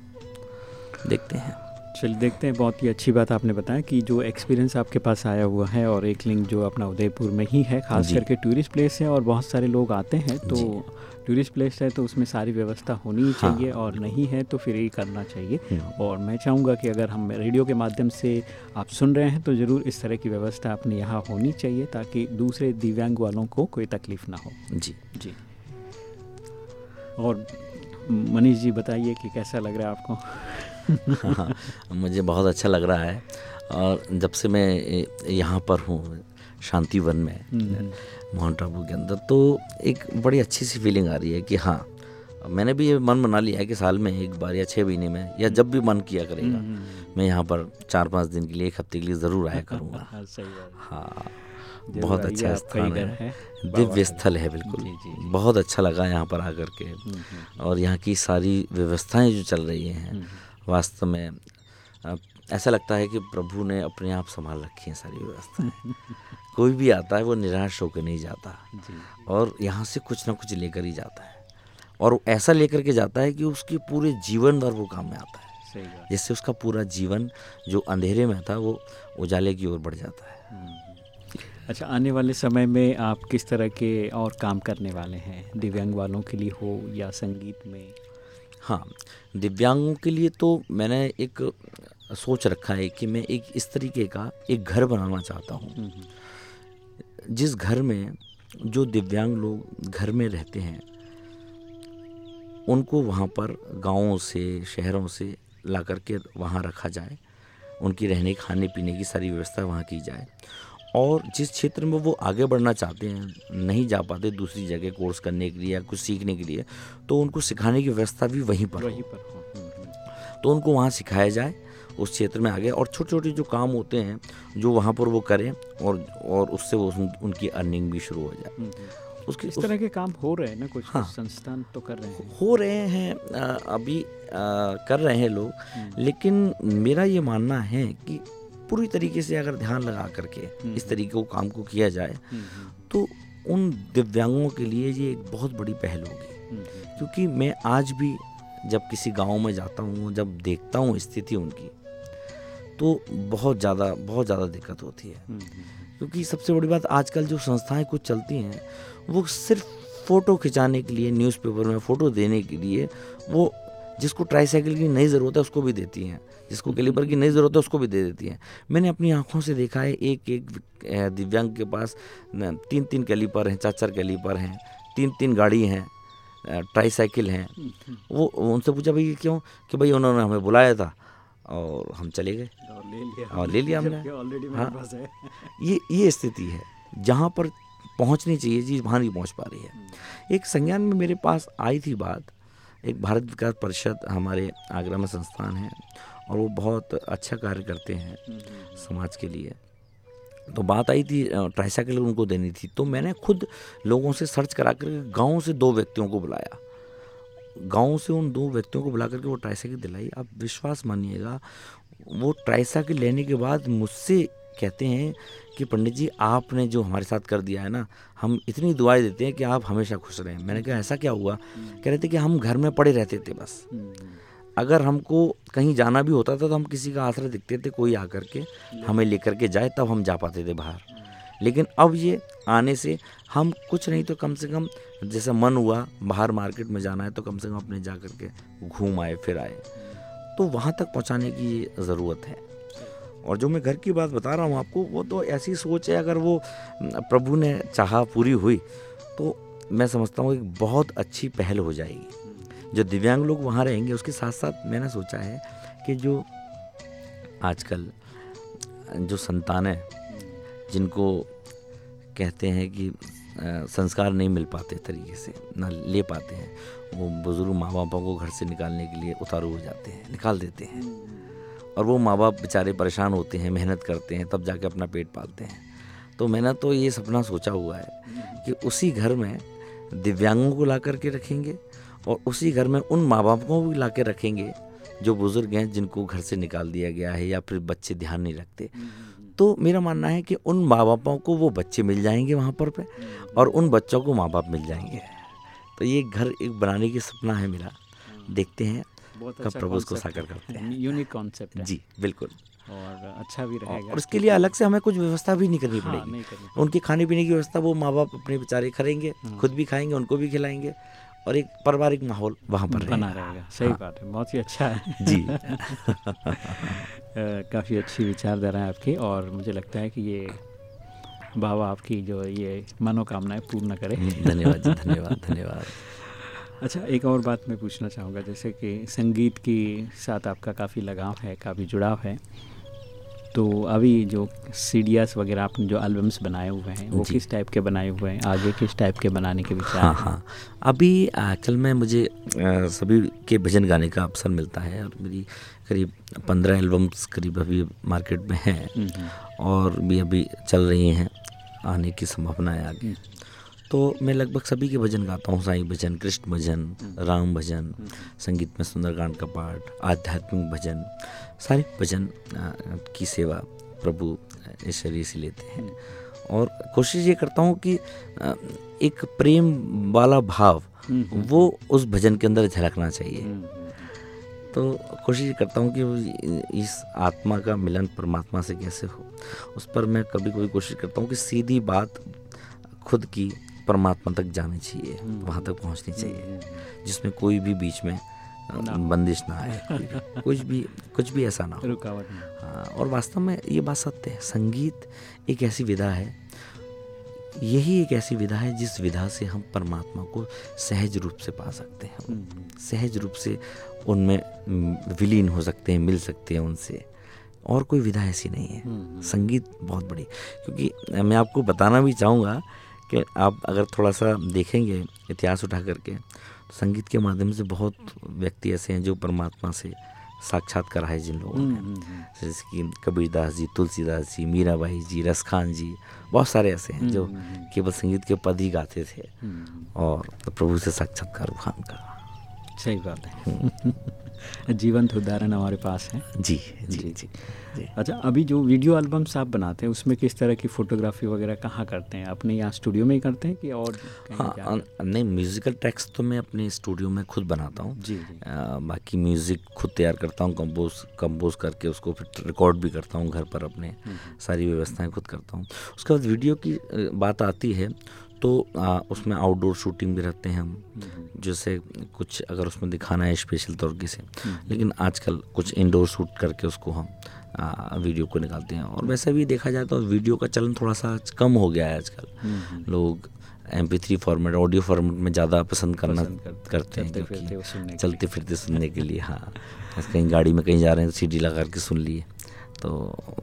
देखते हैं। चलिए देखते हैं। बहुत ही अच्छी बात आपने बताया कि जो एक्सपीरियंस आपके पास आया हुआ है और एक लिंक जो अपना उदयपुर में ही है खास करके टूरिस्ट प्लेस है और बहुत सारे लोग आते हैं तो। टूरिस्ट प्लेस है तो उसमें सारी व्यवस्था होनी ही हाँ। चाहिए और नहीं है तो फिर ये करना चाहिए। हम्म। और मैं चाहूँगा कि अगर हम रेडियो के माध्यम से आप सुन रहे हैं तो ज़रूर इस तरह की व्यवस्था अपने यहाँ होनी चाहिए ताकि दूसरे दिव्यांग वालों को कोई तकलीफ़ ना हो। जी। जी। और मनीष जी बताइए कि कैसा लग रहा है आपको? हाँ, मुझे बहुत अच्छा लग रहा है। और जब से मैं यहाँ पर हूँ शांतिवन में माउंट आबू के अंदर तो एक बड़ी अच्छी सी फीलिंग आ रही है कि हाँ मैंने भी ये मन बना लिया है कि साल में एक बार या छः महीने में या जब भी मन किया करेगा मैं यहाँ पर चार पाँच दिन के लिए एक हफ़्ते के लिए ज़रूर आया करूँगा। हाँ, है। बहुत अच्छा स्थान है। है। दिव्य स्थल है बिल्कुल। जी, जी, जी। बहुत अच्छा लगा यहाँ पर आकर के। और यहाँ की सारी व्यवस्थाएँ जो चल रही हैं वास्तव में ऐसा लगता है कि प्रभु ने अपने आप संभाल रखी हैं सारी व्यवस्थाएँ। कोई भी आता है वो निराश होकर नहीं जाता। और यहाँ से कुछ ना कुछ लेकर ही जाता है। और ऐसा लेकर के जाता है कि उसके पूरे जीवन भर वो काम में आता है। जिससे उसका पूरा जीवन जो अंधेरे में था वो उजाले की ओर बढ़ जाता है। अच्छा आने वाले समय में आप किस तरह के और काम करने वाले हैं? दिव्यांग वालों के लिए हो या संगीत में? हाँ दिव्यांगों के लिए तो मैंने एक सोच रखा है कि मैं एक इस तरीके का एक घर बनाना चाहता हूँ। जिस घर में जो दिव्यांग लोग घर में रहते हैं उनको वहाँ पर गाँवों से शहरों से ला करके वहाँ रखा जाए उनकी रहने खाने पीने की सारी व्यवस्था वहाँ की जाए। और जिस क्षेत्र में वो आगे बढ़ना चाहते हैं नहीं जा पाते दूसरी जगह कोर्स करने के लिए या कुछ सीखने के लिए तो उनको सिखाने की व्यवस्था भी वहीं पर वहीं पर हम्म, हम्म। तो उनको वहाँ सिखाया जाए उस क्षेत्र में आ गए और छोटे छोटे जो काम होते हैं जो वहाँ पर वो करें और और उससे वो उन, उनकी अर्निंग भी शुरू हो जाए हम्म, हम्म। उसके इस तरह के काम हो रहे हैं ना कुछ हाँ। संस्थान तो कर रहे हैं हो रहे हैं अभी कर रहे हैं लोग लेकिन मेरा ये मानना है कि पूरी तरीके से अगर ध्यान लगा करके इस तरीके को काम को किया जाए हम्म, हम्म, तो उन दिव्यांगों के लिए ये एक बहुत बड़ी पहल होगी हम्म, हम्म। क्योंकि मैं आज भी जब किसी गाँव में जाता हूँ जब देखता हूँ स्थिति उनकी तो बहुत ज़्यादा बहुत ज़्यादा दिक्कत होती है। हम्म, हम्म। क्योंकि सबसे बड़ी बात आजकल जो संस्थाएँ कुछ चलती हैं वो सिर्फ़ फ़ोटो खिंचाने के लिए न्यूज़पेपर में फ़ोटो देने के लिए वो जिसको ट्राईसाइकिल की नई ज़रूरत है उसको भी देती हैं। जिसको कैलिपर की नई ज़रूरत है उसको भी दे देती हैं। मैंने अपनी आँखों से देखा है एक एक दिव्यांग के पास तीन तीन कैलिपर हैं चार चार कैलिपर हैं तीन तीन गाड़ी हैं ट्राईसाइकिल हैं। वो उनसे पूछा भाई क्यों? कि भाई उन्होंने हमें बुलाया था और हम चले गए। और ले लिया। और ले लिया हमने। ऑलरेडी हाँ। पास है। ये ये स्थिति है जहाँ पर पहुँचनी चाहिए चीज़ वहाँ नहीं पहुँच पा रही है। एक संज्ञान में मेरे पास आई थी बात। एक भारत विकास परिषद हमारे आगरा में संस्थान है और वो बहुत अच्छा कार्य करते हैं समाज के लिए। तो बात आई थी ट्राईसाइकिल उनको देनी थी। तो मैंने खुद लोगों से सर्च करा कर गाँव से दो व्यक्तियों को बुलाया। गाँव से उन दो व्यक्तियों को बुला करके वो ट्राईसाइकिल दिलाई। आप विश्वास मानिएगा वो ट्राईसाइकिल लेने के बाद मुझसे कहते हैं कि, पंडित जी, आपने जो हमारे साथ कर दिया है ना, हम इतनी दुआएँ देते हैं कि आप हमेशा खुश रहें। मैंने कहा, ऐसा क्या हुआ? कह रहे थे कि हम घर में पड़े रहते थे बस। अगर हमको कहीं जाना भी होता था तो हम किसी का आसरा दिखते थे, कोई आकर के हमें लेकर के जाए, तब हम जा पाते थे बाहर। लेकिन अब ये आने से हम कुछ नहीं तो कम से कम जैसा मन हुआ बाहर मार्केट में जाना है तो कम से कम अपने जा कर के घूम आए, फिर आए। तो वहाँ तक पहुँचाने की ज़रूरत है। और जो मैं घर की बात बता रहा हूँ आपको, वो तो ऐसी सोच है, अगर वो प्रभु ने चाहा पूरी हुई तो मैं समझता हूँ एक बहुत अच्छी पहल हो जाएगी। जो दिव्यांग लोग वहाँ रहेंगे, उसके साथ साथ मैंने सोचा है कि जो आजकल, जो संतानें जिनको कहते हैं कि संस्कार नहीं मिल पाते तरीके से, ना ले पाते हैं। वो बुज़ुर्ग माँ बापों को घर से निकालने के लिए उतारू हो जाते हैं, निकाल देते हैं। और वो माँ बाप बेचारे परेशान होते हैं, मेहनत करते हैं, तब जाके अपना पेट पालते हैं। तो मैंने तो ये सपना सोचा हुआ है कि उसी घर में दिव्यांगों को ला करके रखेंगे और उसी घर में उन माँ बाप को भी ला रखेंगे जो बुज़ुर्ग हैं जिनको घर से निकाल दिया गया है या फिर बच्चे ध्यान नहीं रखते। तो मेरा मानना है कि उन माँ बापों को वो बच्चे मिल जाएँगे वहाँ पर पे और उन बच्चों को माँ बाप मिल जाएँगे। तो ये घर एक बनाने की सपना है मेरा। देखते हैं। कब प्रभु उसको साकार करते हैं। यूनिक कॉन्सेप्ट है। जी बिल्कुल। और अच्छा भी रहेगा और उसके लिए अलग से हमें कुछ व्यवस्था भी नहीं करनी हाँ, पड़ेगी। नहीं करनी उनके खाने पीने की व्यवस्था वो माँ बाप अपने बेचारे करेंगे हाँ। खुद भी खाएँगे उनको भी खिलाएँगे। और एक पारिवारिक माहौल वहाँ पर बना रहेगा। सही हाँ। बात है बहुत ही अच्छा है। जी। काफ़ी अच्छी विचारधारा है आपकी और मुझे लगता है कि ये बाबा आपकी जो ये मनोकामनाएँ पूर्ण करें। धन्यवाद जी धन्यवाद धन्यवाद। अच्छा एक और बात मैं पूछना चाहूँगा जैसे कि संगीत के साथ आपका काफ़ी लगाव है काफ़ी जुड़ाव है। तो अभी जो सी वगैरह आपने जो एल्बम्स बनाए हुए हैं वो किस टाइप के बनाए हुए हैं? आगे किस टाइप के बनाने के विचार हाँ हाँ? अभी आजकल में मुझे सभी के भजन गाने का अवसर मिलता है और मेरी करीब पंद्रह एल्बम्स करीब अभी मार्केट में हैं हम्म, हम्म, और भी अभी चल रही हैं आने की संभावना है आगे। तो मैं लगभग सभी के भजन गाता हूँ साईं भजन कृष्ण भजन राम भजन संगीत में सुंदरकांड का पाठ आध्यात्मिक भजन। सारे भजन की सेवा प्रभु शरीर से लेते हैं। और कोशिश ये करता हूँ कि एक प्रेम वाला भाव हम्म, वो उस भजन के अंदर झलकना चाहिए। हम्म, तो कोशिश करता हूँ कि इस आत्मा का मिलन परमात्मा से कैसे हो उस पर मैं कभी कभी कोशिश करता हूँ कि सीधी बात खुद की परमात्मा तक जानी चाहिए वहाँ तक पहुँचनी चाहिए। जिसमें कोई भी बीच में बंदिश ना आए। कुछ भी कुछ भी ऐसा ना हो। रुकावट हाँ, और वास्तव में ये बात सत्य है। संगीत एक ऐसी विधा है। यही एक ऐसी विधा है जिस विधा से हम परमात्मा को सहज रूप से पा सकते हैं। हम्म, सहज रूप से उनमें विलीन हो सकते हैं मिल सकते हैं उनसे। और कोई विधा ऐसी नहीं है। हम्म, संगीत बहुत बड़ी। क्योंकि मैं आपको बताना भी चाहूँगा कि आप अगर थोड़ा सा देखेंगे इतिहास उठा करके संगीत के माध्यम से बहुत व्यक्ति ऐसे हैं जो परमात्मा से साक्षात्कार है जिन लोगों हम्म, ने। हम्म, हम्म, जैसे कि कबीरदास जी तुलसीदास जी मीराबाई जी रसखान जी बहुत सारे ऐसे हैं जो केवल संगीत के पद ही गाते थे और प्रभु से साक्षात्कार हुआ का। सही बात है। जीवंत उदाहरण हमारे पास है। जी जी। जी। जी। अच्छा अभी जो वीडियो एल्बम्स आप बनाते हैं उसमें किस तरह की फोटोग्राफी वगैरह कहाँ करते हैं? अपने यहाँ स्टूडियो में ही करते हैं कि और हाँ नहीं म्यूज़िकल ट्रैक्स तो मैं अपने स्टूडियो में खुद बनाता हूँ। जी जी। अ, बाकी म्यूज़िक खुद तैयार करता हूँ कंपोज कंपोज करके उसको फिर रिकॉर्ड भी करता हूँ घर पर अपने। सारी व्यवस्थाएँ खुद करता हूँ। उसके बाद वीडियो की बात आती है तो आ, उसमें आउटडोर शूटिंग भी रखते हैं हम। जैसे कुछ अगर उसमें दिखाना है स्पेशल तरीके से लेकिन आजकल कुछ इंडोर शूट करके उसको हम आ, वीडियो को निकालते हैं। और वैसे भी देखा जाए तो वीडियो का चलन थोड़ा सा कम हो गया है आजकल। लोग M P three format audio format में ज़्यादा पसंद करना पसंद करते हैं, करते हैं चलते फिरते क्योंकि सुनने के चलते फिरते सुनने के लिए हाँ। कहीं गाड़ी में कहीं जा रहे हैं तो सी डी लगा के सुन लिए तो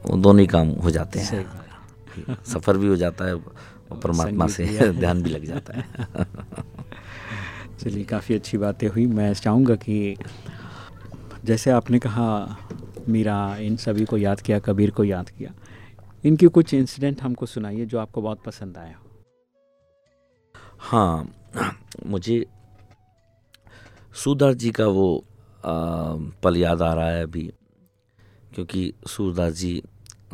वो दोनों ही काम हो जाते हैं। सफ़र भी हो जाता है और परमात्मा से है। ध्यान भी लग जाता है। चलिए काफ़ी अच्छी बातें हुई। मैं चाहूँगा कि जैसे आपने कहा मीरा इन सभी को याद किया कबीर को याद किया। इनकी कुछ इंसिडेंट हमको सुनाइए जो आपको बहुत पसंद आया हो। हाँ मुझे सूरदास जी का वो आ, पल याद आ रहा है अभी क्योंकि सूरदास जी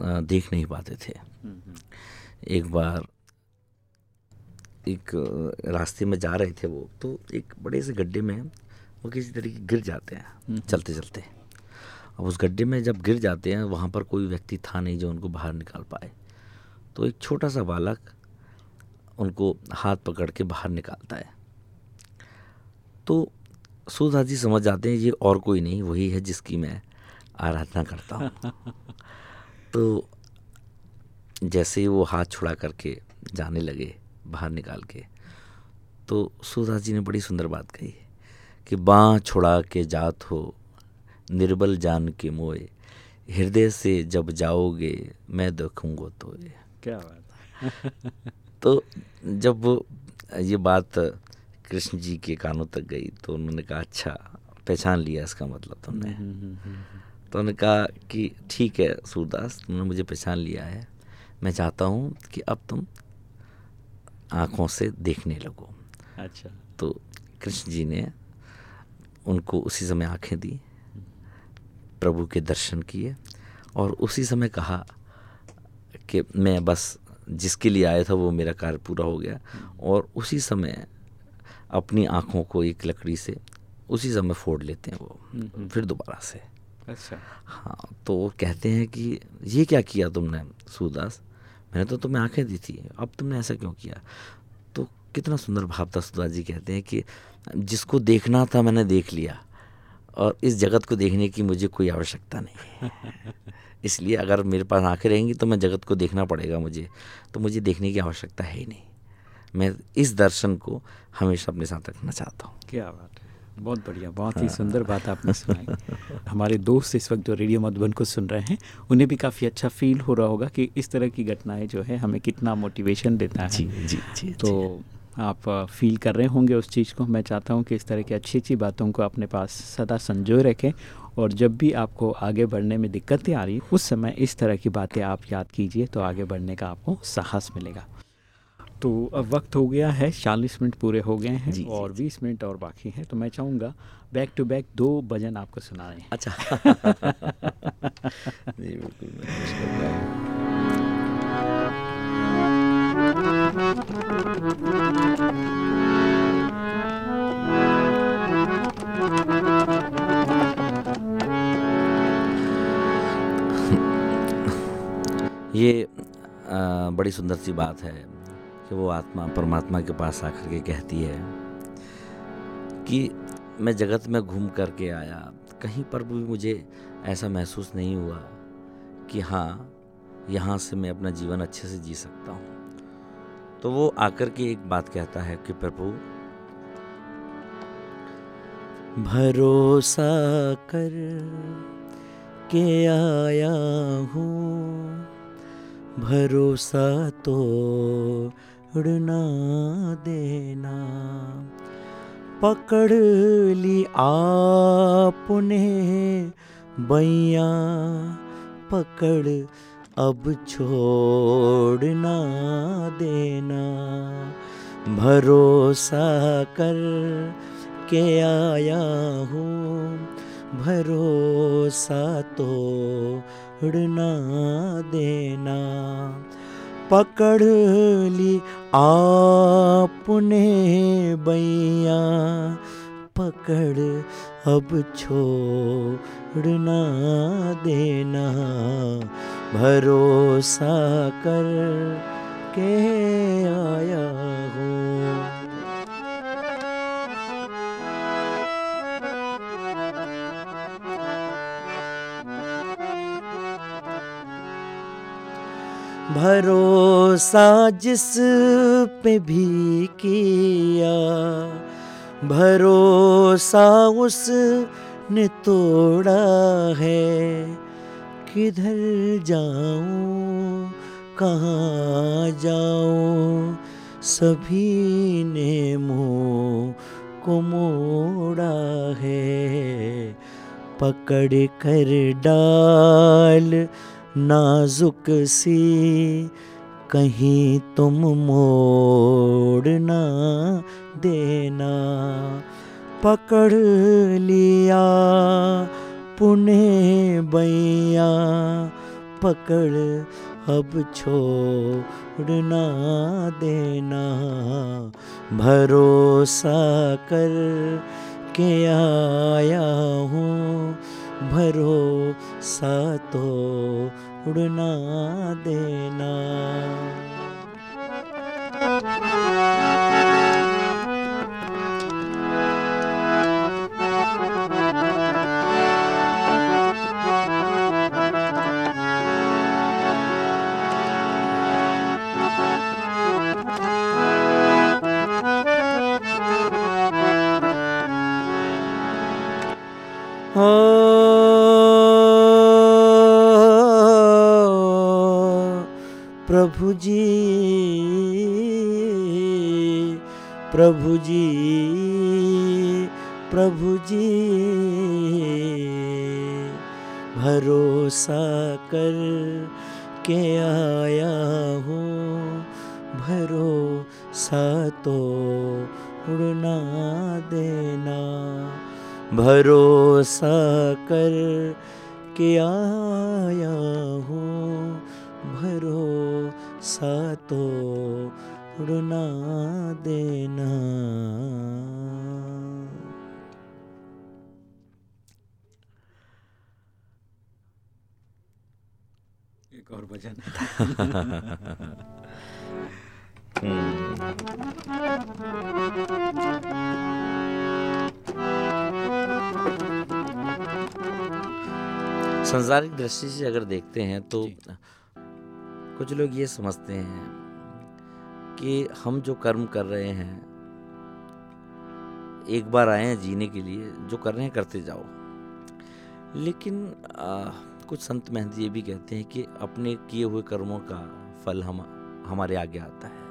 आ, देख नहीं पाते थे। एक बार एक रास्ते में जा रहे थे वो तो एक बड़े से गड्ढे में वो किसी तरीके गिर जाते हैं चलते चलते अब उस गड्ढे में जब गिर जाते हैं वहाँ पर कोई व्यक्ति था नहीं जो उनको बाहर निकाल पाए। तो एक छोटा सा बालक उनको हाथ पकड़ के बाहर निकालता है। तो सूरदास जी समझ जाते हैं ये और कोई नहीं वही है जिसकी मैं आराधना करता हूँ। तो जैसे ही वो हाथ छुड़ा करके जाने लगे बाहर निकाल के तो सूरदास जी ने बड़ी सुंदर बात कही कि बाँ छुड़ा के जात हो निर्बल जान के मोए। हृदय से जब जाओगे मैं देखूँगा तो ये क्या बात तो जब ये बात कृष्ण जी के कानों तक गई तो उन्होंने कहा अच्छा पहचान लिया इसका मतलब तुमने। तो उन्होंने कहा कि ठीक है सूरदास तुमने मुझे पहचान लिया है। मैं चाहता हूँ कि अब तुम आँखों से देखने लगो। अच्छा। तो कृष्ण जी ने उनको उसी समय आँखें दी। प्रभु के दर्शन किए और उसी समय कहा कि मैं बस जिसके लिए आया था वो मेरा कार्य पूरा हो गया। और उसी समय अपनी आँखों को एक लकड़ी से उसी समय फोड़ लेते हैं वो फिर दोबारा से। अच्छा। हाँ तो कहते हैं कि ये क्या किया तुमने सूदास? मैंने तो तुम्हें आँखें दी थी अब तुमने ऐसा क्यों किया? तो कितना सुंदर भाव था सुधा जी कहते हैं कि जिसको देखना था मैंने देख लिया। और इस जगत को देखने की मुझे कोई आवश्यकता नहीं है। इसलिए अगर मेरे पास आँखें रहेंगी तो मैं जगत को देखना पड़ेगा मुझे तो मुझे देखने की आवश्यकता है ही नहीं। मैं इस दर्शन को हमेशा अपने साथ रखना चाहता हूँ। क्या बात है। बहुत बढ़िया बहुत ही सुंदर बात आपने सुनाई। हमारे दोस्त इस वक्त जो रेडियो मधुबन को सुन रहे हैं उन्हें भी काफ़ी अच्छा फील हो रहा होगा कि इस तरह की घटनाएँ जो है हमें कितना मोटिवेशन देता है। जी जी जी तो आप फील कर रहे होंगे उस चीज़ को। मैं चाहता हूँ कि इस तरह की अच्छी अच्छी बातों को अपने पास सदा संजोए रखें और जब भी आपको आगे बढ़ने में दिक्कतें आ रही उस समय इस तरह की बातें आप याद कीजिए तो आगे बढ़ने का आपको साहस मिलेगा। तो अब वक्त हो गया है चालीस मिनट पूरे हो गए हैं जी, और बीस मिनट और बाकी हैं तो मैं चाहूँगा बैक टू बैक दो भजन आपको अच्छा। जी बिल्कुल कोशिश करता हूँ ये आ, बड़ी सुंदर सी बात है कि वो आत्मा परमात्मा के पास आकर के कहती है कि मैं जगत में घूम करके आया कहीं पर भी मुझे ऐसा महसूस नहीं हुआ कि हाँ यहाँ से मैं अपना जीवन अच्छे से जी सकता हूँ। तो वो आकर के एक बात कहता है कि, प्रभु, भरोसा कर के आया हूँ। भरोसा तो उड़ना देना। पकड़ ली आपने बैया पकड़ अब छोड़ना देना। भरोसा कर के आया हूँ। भरोसा तो उड़ना देना। पकड़ ली आपने बैया। पकड़ अब छोड़ना देना भरोसा कर के आया हूँ। भरोसा जिस पे भी किया भरोसा उस ने तोड़ा है। किधर जाऊँ, कहाँ जाऊँ? सभी ने मुँह को मोड़ा है। पकड़ कर डाल, नाजुक सी, कहीं तुम मोड़ ना देना। पकड़ लिया, पुणे बैया पकड़, अब छोड़ना देना। भरोसा कर के आया हूँ, भरोसा तो उड़ना देना। प्रभु जी प्रभु जी प्रभु जी, भरोसा कर के आया हूँ, भरोसा तो उड़ना देना। भरोसा कर के आया हूँ। भरोसा तो रुना देना। एक और भजन। संसारिक दृष्टि से अगर देखते हैं तो कुछ लोग ये समझते हैं कि हम जो कर्म कर रहे हैं एक बार आए हैं जीने के लिए जो कर रहे हैं करते जाओ। लेकिन आ, कुछ संत महंत ये भी कहते हैं कि अपने किए हुए कर्मों का फल हम हमारे आगे आता है।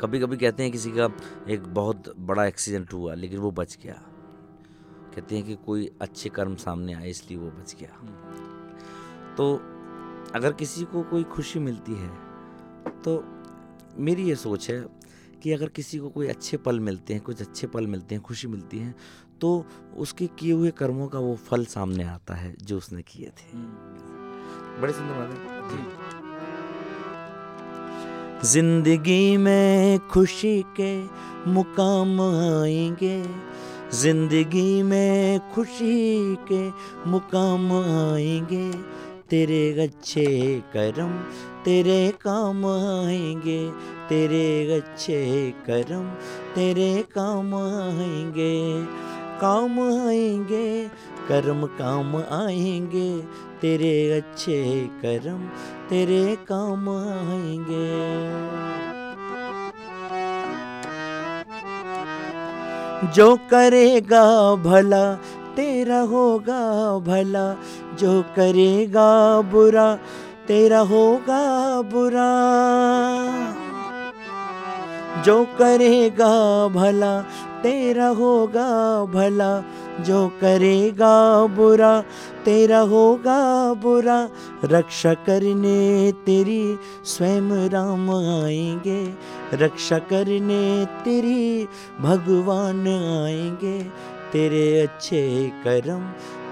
कभी कभी कहते हैं किसी का एक बहुत बड़ा एक्सीडेंट हुआ लेकिन वो बच गया। कहते हैं कि कोई अच्छे कर्म सामने आए इसलिए वो बच गया। तो अगर किसी को कोई खुशी मिलती है तो मेरी ये सोच है कि अगर किसी को कोई अच्छे पल मिलते हैं कुछ अच्छे पल मिलते हैं खुशी मिलती है तो उसके किए हुए कर्मों का वो फल सामने आता है जो उसने किए थे। बड़े सुंदर बात है। ज़िंदगी में खुशी के मुकाम आएँगे ज़िंदगी में खुशी के मुकाम आएँगे, तेरे अच्छे कर्म तेरे काम आएँगे, तेरे अच्छे कर्म तेरे काम आएँगे काम आएँगे, कर्म काम आएँगे, तेरे अच्छे कर्म तेरे काम आएँगे। जो करेगा भला, तेरा होगा भला। जो करेगा बुरा, तेरा होगा बुरा। जो करेगा भला, तेरा होगा भला। जो करेगा बुरा, तेरा होगा बुरा। रक्षा करने तेरी, स्वयं राम आएँगे। रक्षा करने तेरी, भगवान आएँगे। तेरे अच्छे कर्म,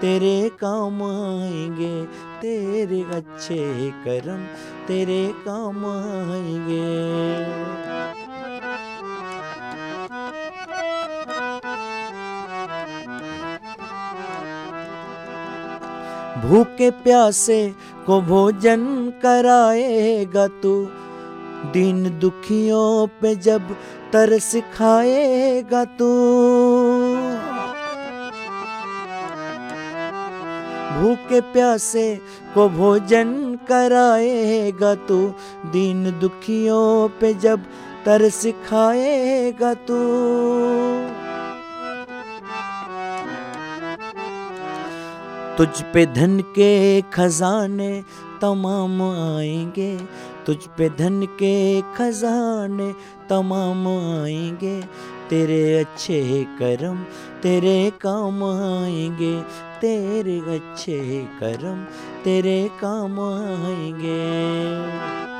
तेरे काम आएँगे। तेरे अच्छे कर्म, तेरे काम आएँगे। भूखे प्यासे को भोजन कराएगा तू। दिन दुखियों पे जब तरस खाएगा तू। भूखे प्यासे को भोजन कराएगा तू। दिन दुखियों पे जब तरस खाएगा तू। तुझ पे धन के खजाने तमाम आएँगे। तुझ पे धन के खजाने तमाम आएँगे। तेरे अच्छे कर्म, तेरे काम आएँगे। तेरे अच्छे कर्म, तेरे काम आएँगे।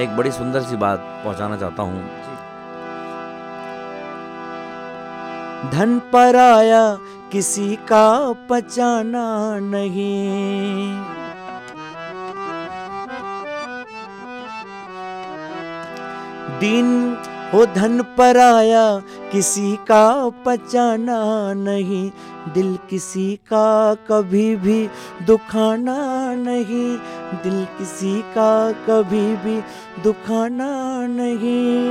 एक बड़ी सुंदर सी बात पहुंचाना चाहता हूँ। धन पर आया, किसी का पचाना नहीं। दिन हो धन पर आया, किसी का पचाना नहीं। दिल किसी का कभी भी दुखाना नहीं। दिल किसी का कभी भी दुखाना नहीं।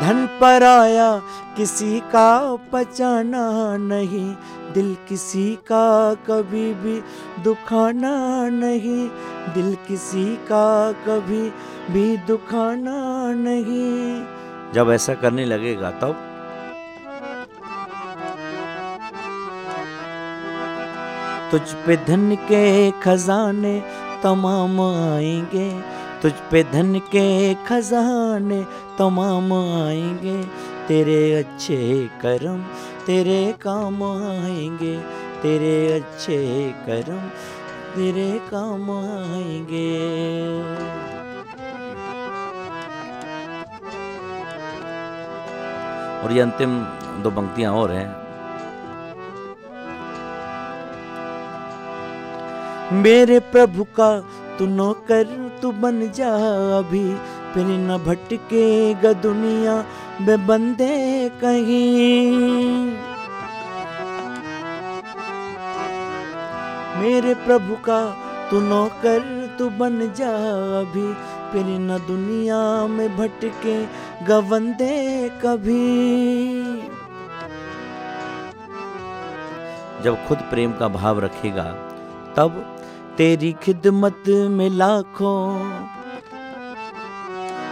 धन पर आया किसी का पचाना नहीं। दिल किसी का कभी भी दुखाना नहीं। दिल किसी का कभी भी दुखाना नहीं। जब ऐसा करने लगेगा तब तुझ पे धन के खजाने तमाम आएँगे। तुझ पे धन के खजाने तमाम आएँगे। तेरे अच्छे कर्म, तेरे काम आएँगे। तेरे अच्छे कर्म, तेरे काम आएँगे। और ये अंतिम दो पंक्तियाँ और हैं। मेरे प्रभु का तू नौकर, तू बन जा अभी। फिर न भटकेगा दुनिया में बंदे कहीं। मेरे प्रभु का तू नौकर, तू बन जा अभी। फिर न दुनिया में भटके गवंदे कभी। जब खुद प्रेम का भाव रखेगा, तब तेरी खिदमत में लाखों।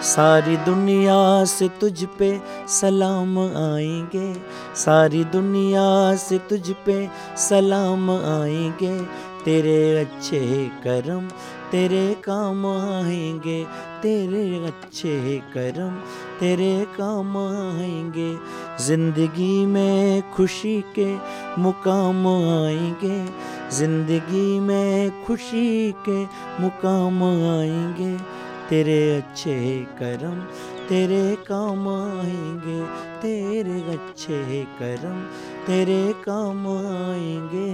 सारी दुनिया से तुझ पे सलाम आएँगे। सारी दुनिया से तुझ पे सलाम आएँगे। तेरे अच्छे कर्म, तेरे काम आएँगे। तेरे अच्छे कर्म, तेरे काम आएँगे। ज़िंदगी में खुशी के मुकाम आएँगे। ज़िंदगी में खुशी के मुकाम आएँगे। तेरे अच्छे करम, तेरे काम आएँगे। तेरे अच्छे कर्म, तेरे काम आएँगे।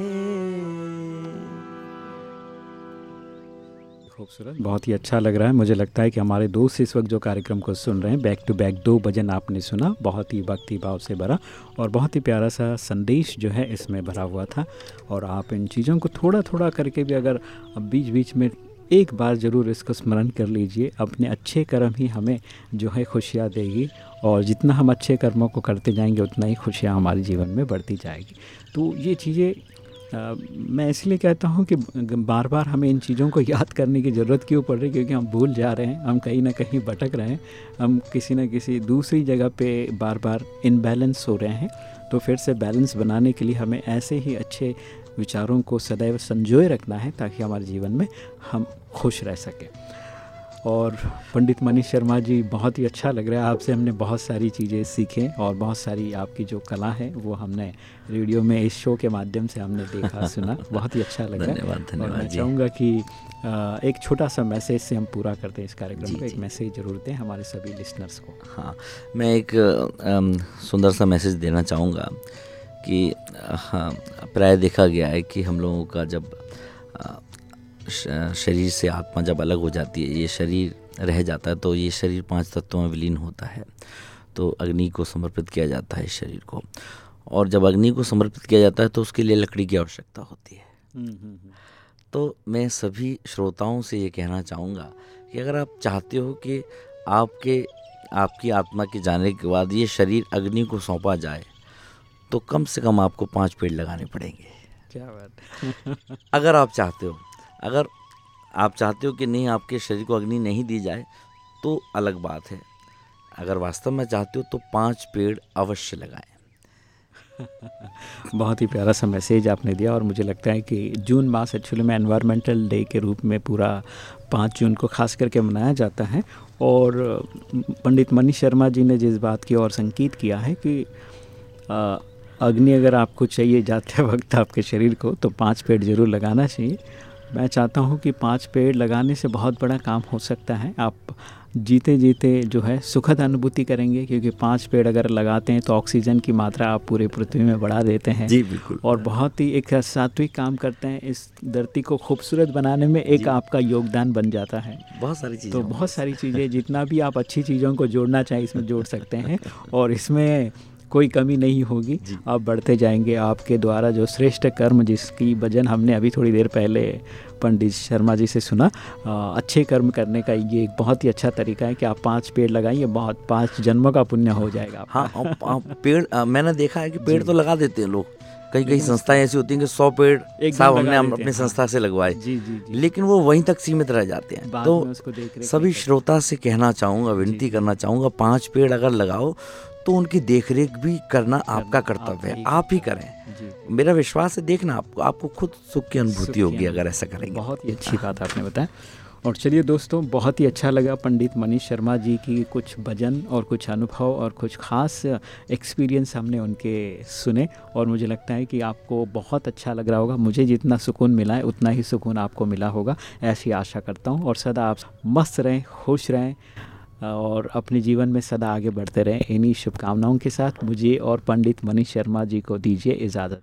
खूबसूरत। बहुत ही अच्छा लग रहा है। मुझे लगता है कि हमारे दोस्त इस वक्त जो कार्यक्रम को सुन रहे हैं बैक टू बैक दो भजन आपने सुना, बहुत ही भक्ति भाव से भरा और बहुत ही प्यारा सा संदेश जो है इसमें भरा हुआ था। और आप इन चीज़ों को थोड़ा थोड़ा करके भी अगर बीच बीच में एक बार ज़रूर इसको स्मरण कर लीजिए। अपने अच्छे कर्म ही हमें जो है खुशियाँ देगी और जितना हम अच्छे कर्मों को करते जाएँगे, उतना ही खुशियाँ हमारे जीवन में बढ़ती जाएगी। तो ये चीज़ें मैं इसलिए कहता हूँ कि बार बार हमें इन चीज़ों को याद करने की ज़रूरत क्यों पड़ रही है? क्योंकि हम भूल जा रहे हैं, हम कहीं ना कहीं भटक रहे हैं, हम किसी न किसी दूसरी जगह पे बार बार इनबैलेंस हो रहे हैं। तो फिर से बैलेंस बनाने के लिए हमें ऐसे ही अच्छे विचारों को सदैव संजोए रखना है ताकि हमारे जीवन में हम खुश रह सकें। और पंडित मनीष शर्मा जी बहुत ही अच्छा लग रहा है आपसे हमने बहुत सारी चीज़ें सीखें और बहुत सारी आपकी जो कला है वो हमने रेडियो में इस शो के माध्यम से हमने देखा सुना। बहुत ही अच्छा लग रहा है। धन्यवाद मैं चाहूँगा कि एक छोटा सा मैसेज से हम पूरा करते हैं इस कार्यक्रम को। एक मैसेज ज़रूर दें हमारे सभी लिसनर्स को। हाँ मैं एक सुंदर सा मैसेज देना चाहूँगा कि हाँ प्राय देखा गया है कि हम लोगों का जब शरीर से आत्मा जब अलग हो जाती है ये शरीर रह जाता है तो ये शरीर पाँच तत्वों में विलीन होता है। तो अग्नि को समर्पित किया जाता है इस शरीर को। और जब अग्नि को समर्पित किया जाता है तो उसके लिए लकड़ी की आवश्यकता होती है। हम्म, हम्म, हम्म। तो मैं सभी श्रोताओं से ये कहना चाहूँगा कि अगर आप चाहते हो कि आपके आपकी आत्मा के जाने के बाद ये शरीर अग्नि को सौंपा जाए तो कम से कम आपको पाँच पेड़ लगाने पड़ेंगे। क्या बात। अगर आप चाहते हो। अगर आप चाहते हो कि नहीं, आपके शरीर को अग्नि नहीं दी जाए तो अलग बात है। अगर वास्तव में चाहते हो तो पाँच पेड़ अवश्य लगाएँ। बहुत ही प्यारा सा मैसेज आपने दिया और मुझे लगता है कि जून मास एक्चुअली में एनवायरमेंटल डे के रूप में पूरा पाँच जून को खास करके मनाया जाता है। और पंडित मनीष शर्मा जी ने जिस बात की और संकेत किया है कि अग्नि अगर आपको चाहिए जाते वक्त आपके शरीर को तो पाँच पेड़ ज़रूर लगाना चाहिए। मैं चाहता हूँ कि पाँच पेड़ लगाने से बहुत बड़ा काम हो सकता है। आप जीते जीते जो है सुखद अनुभूति करेंगे क्योंकि पाँच पेड़ अगर लगाते हैं तो ऑक्सीजन की मात्रा आप पूरे पृथ्वी में बढ़ा देते हैं। जी बिल्कुल। और बहुत ही एक सात्विक काम करते हैं। इस धरती को खूबसूरत बनाने में एक आपका योगदान बन जाता है। बहुत सारी चीज़ें तो बहुत सारी चीज़ें जितना भी आप अच्छी चीज़ों को जोड़ना चाहें इसमें जोड़ सकते हैं। और इसमें कोई कमी नहीं होगी। आप बढ़ते जाएँगे। आपके द्वारा जो श्रेष्ठ कर्म जिसकी भजन हमने अभी थोड़ी देर पहले पंडित शर्मा जी से सुना आ, अच्छे कर्म करने का ये एक बहुत ही अच्छा तरीका है कि आप पाँच पेड़ लगाइए बहुत पाँच जन्मों का पुण्य हो जाएगा हाँ पेड़ आ, मैंने देखा है कि पेड़ तो लगा देते हैं लोग। कई कई संस्थाएँ ऐसी होती हैं कि सौ पेड़ साहब हमने अपनी हाँ। संस्था से लगवाए। जी जी जी। लेकिन वो वहीं तक सीमित रह जाते हैं। तो सभी श्रोता से कहना चाहूँगा विनती करना चाहूँगा पाँच पेड़ अगर लगाओ तो उनकी देखरेख भी करना आपका कर्तव्य है। आप ही करें। मेरा विश्वास है देखना आपको आपको खुद सुख की अनुभूति होगी अगर ऐसा करेंगे। बहुत ही अच्छी बात आपने बताया। और चलिए दोस्तों बहुत ही अच्छा लगा पंडित मनीष शर्मा जी की कुछ भजन और कुछ अनुभव और कुछ ख़ास एक्सपीरियंस हमने उनके सुने। और मुझे लगता है कि आपको बहुत अच्छा लग रहा होगा। मुझे जितना सुकून मिला है उतना ही सुकून आपको मिला होगा। ऐसी आशा करता हूँ और सदा आप मस्त रहें खुश रहें। और अपने जीवन में सदा आगे बढ़ते रहें। इन्हीं शुभकामनाओं के साथ मुझे और पंडित मनीष शर्मा जी को दीजिए इजाज़त।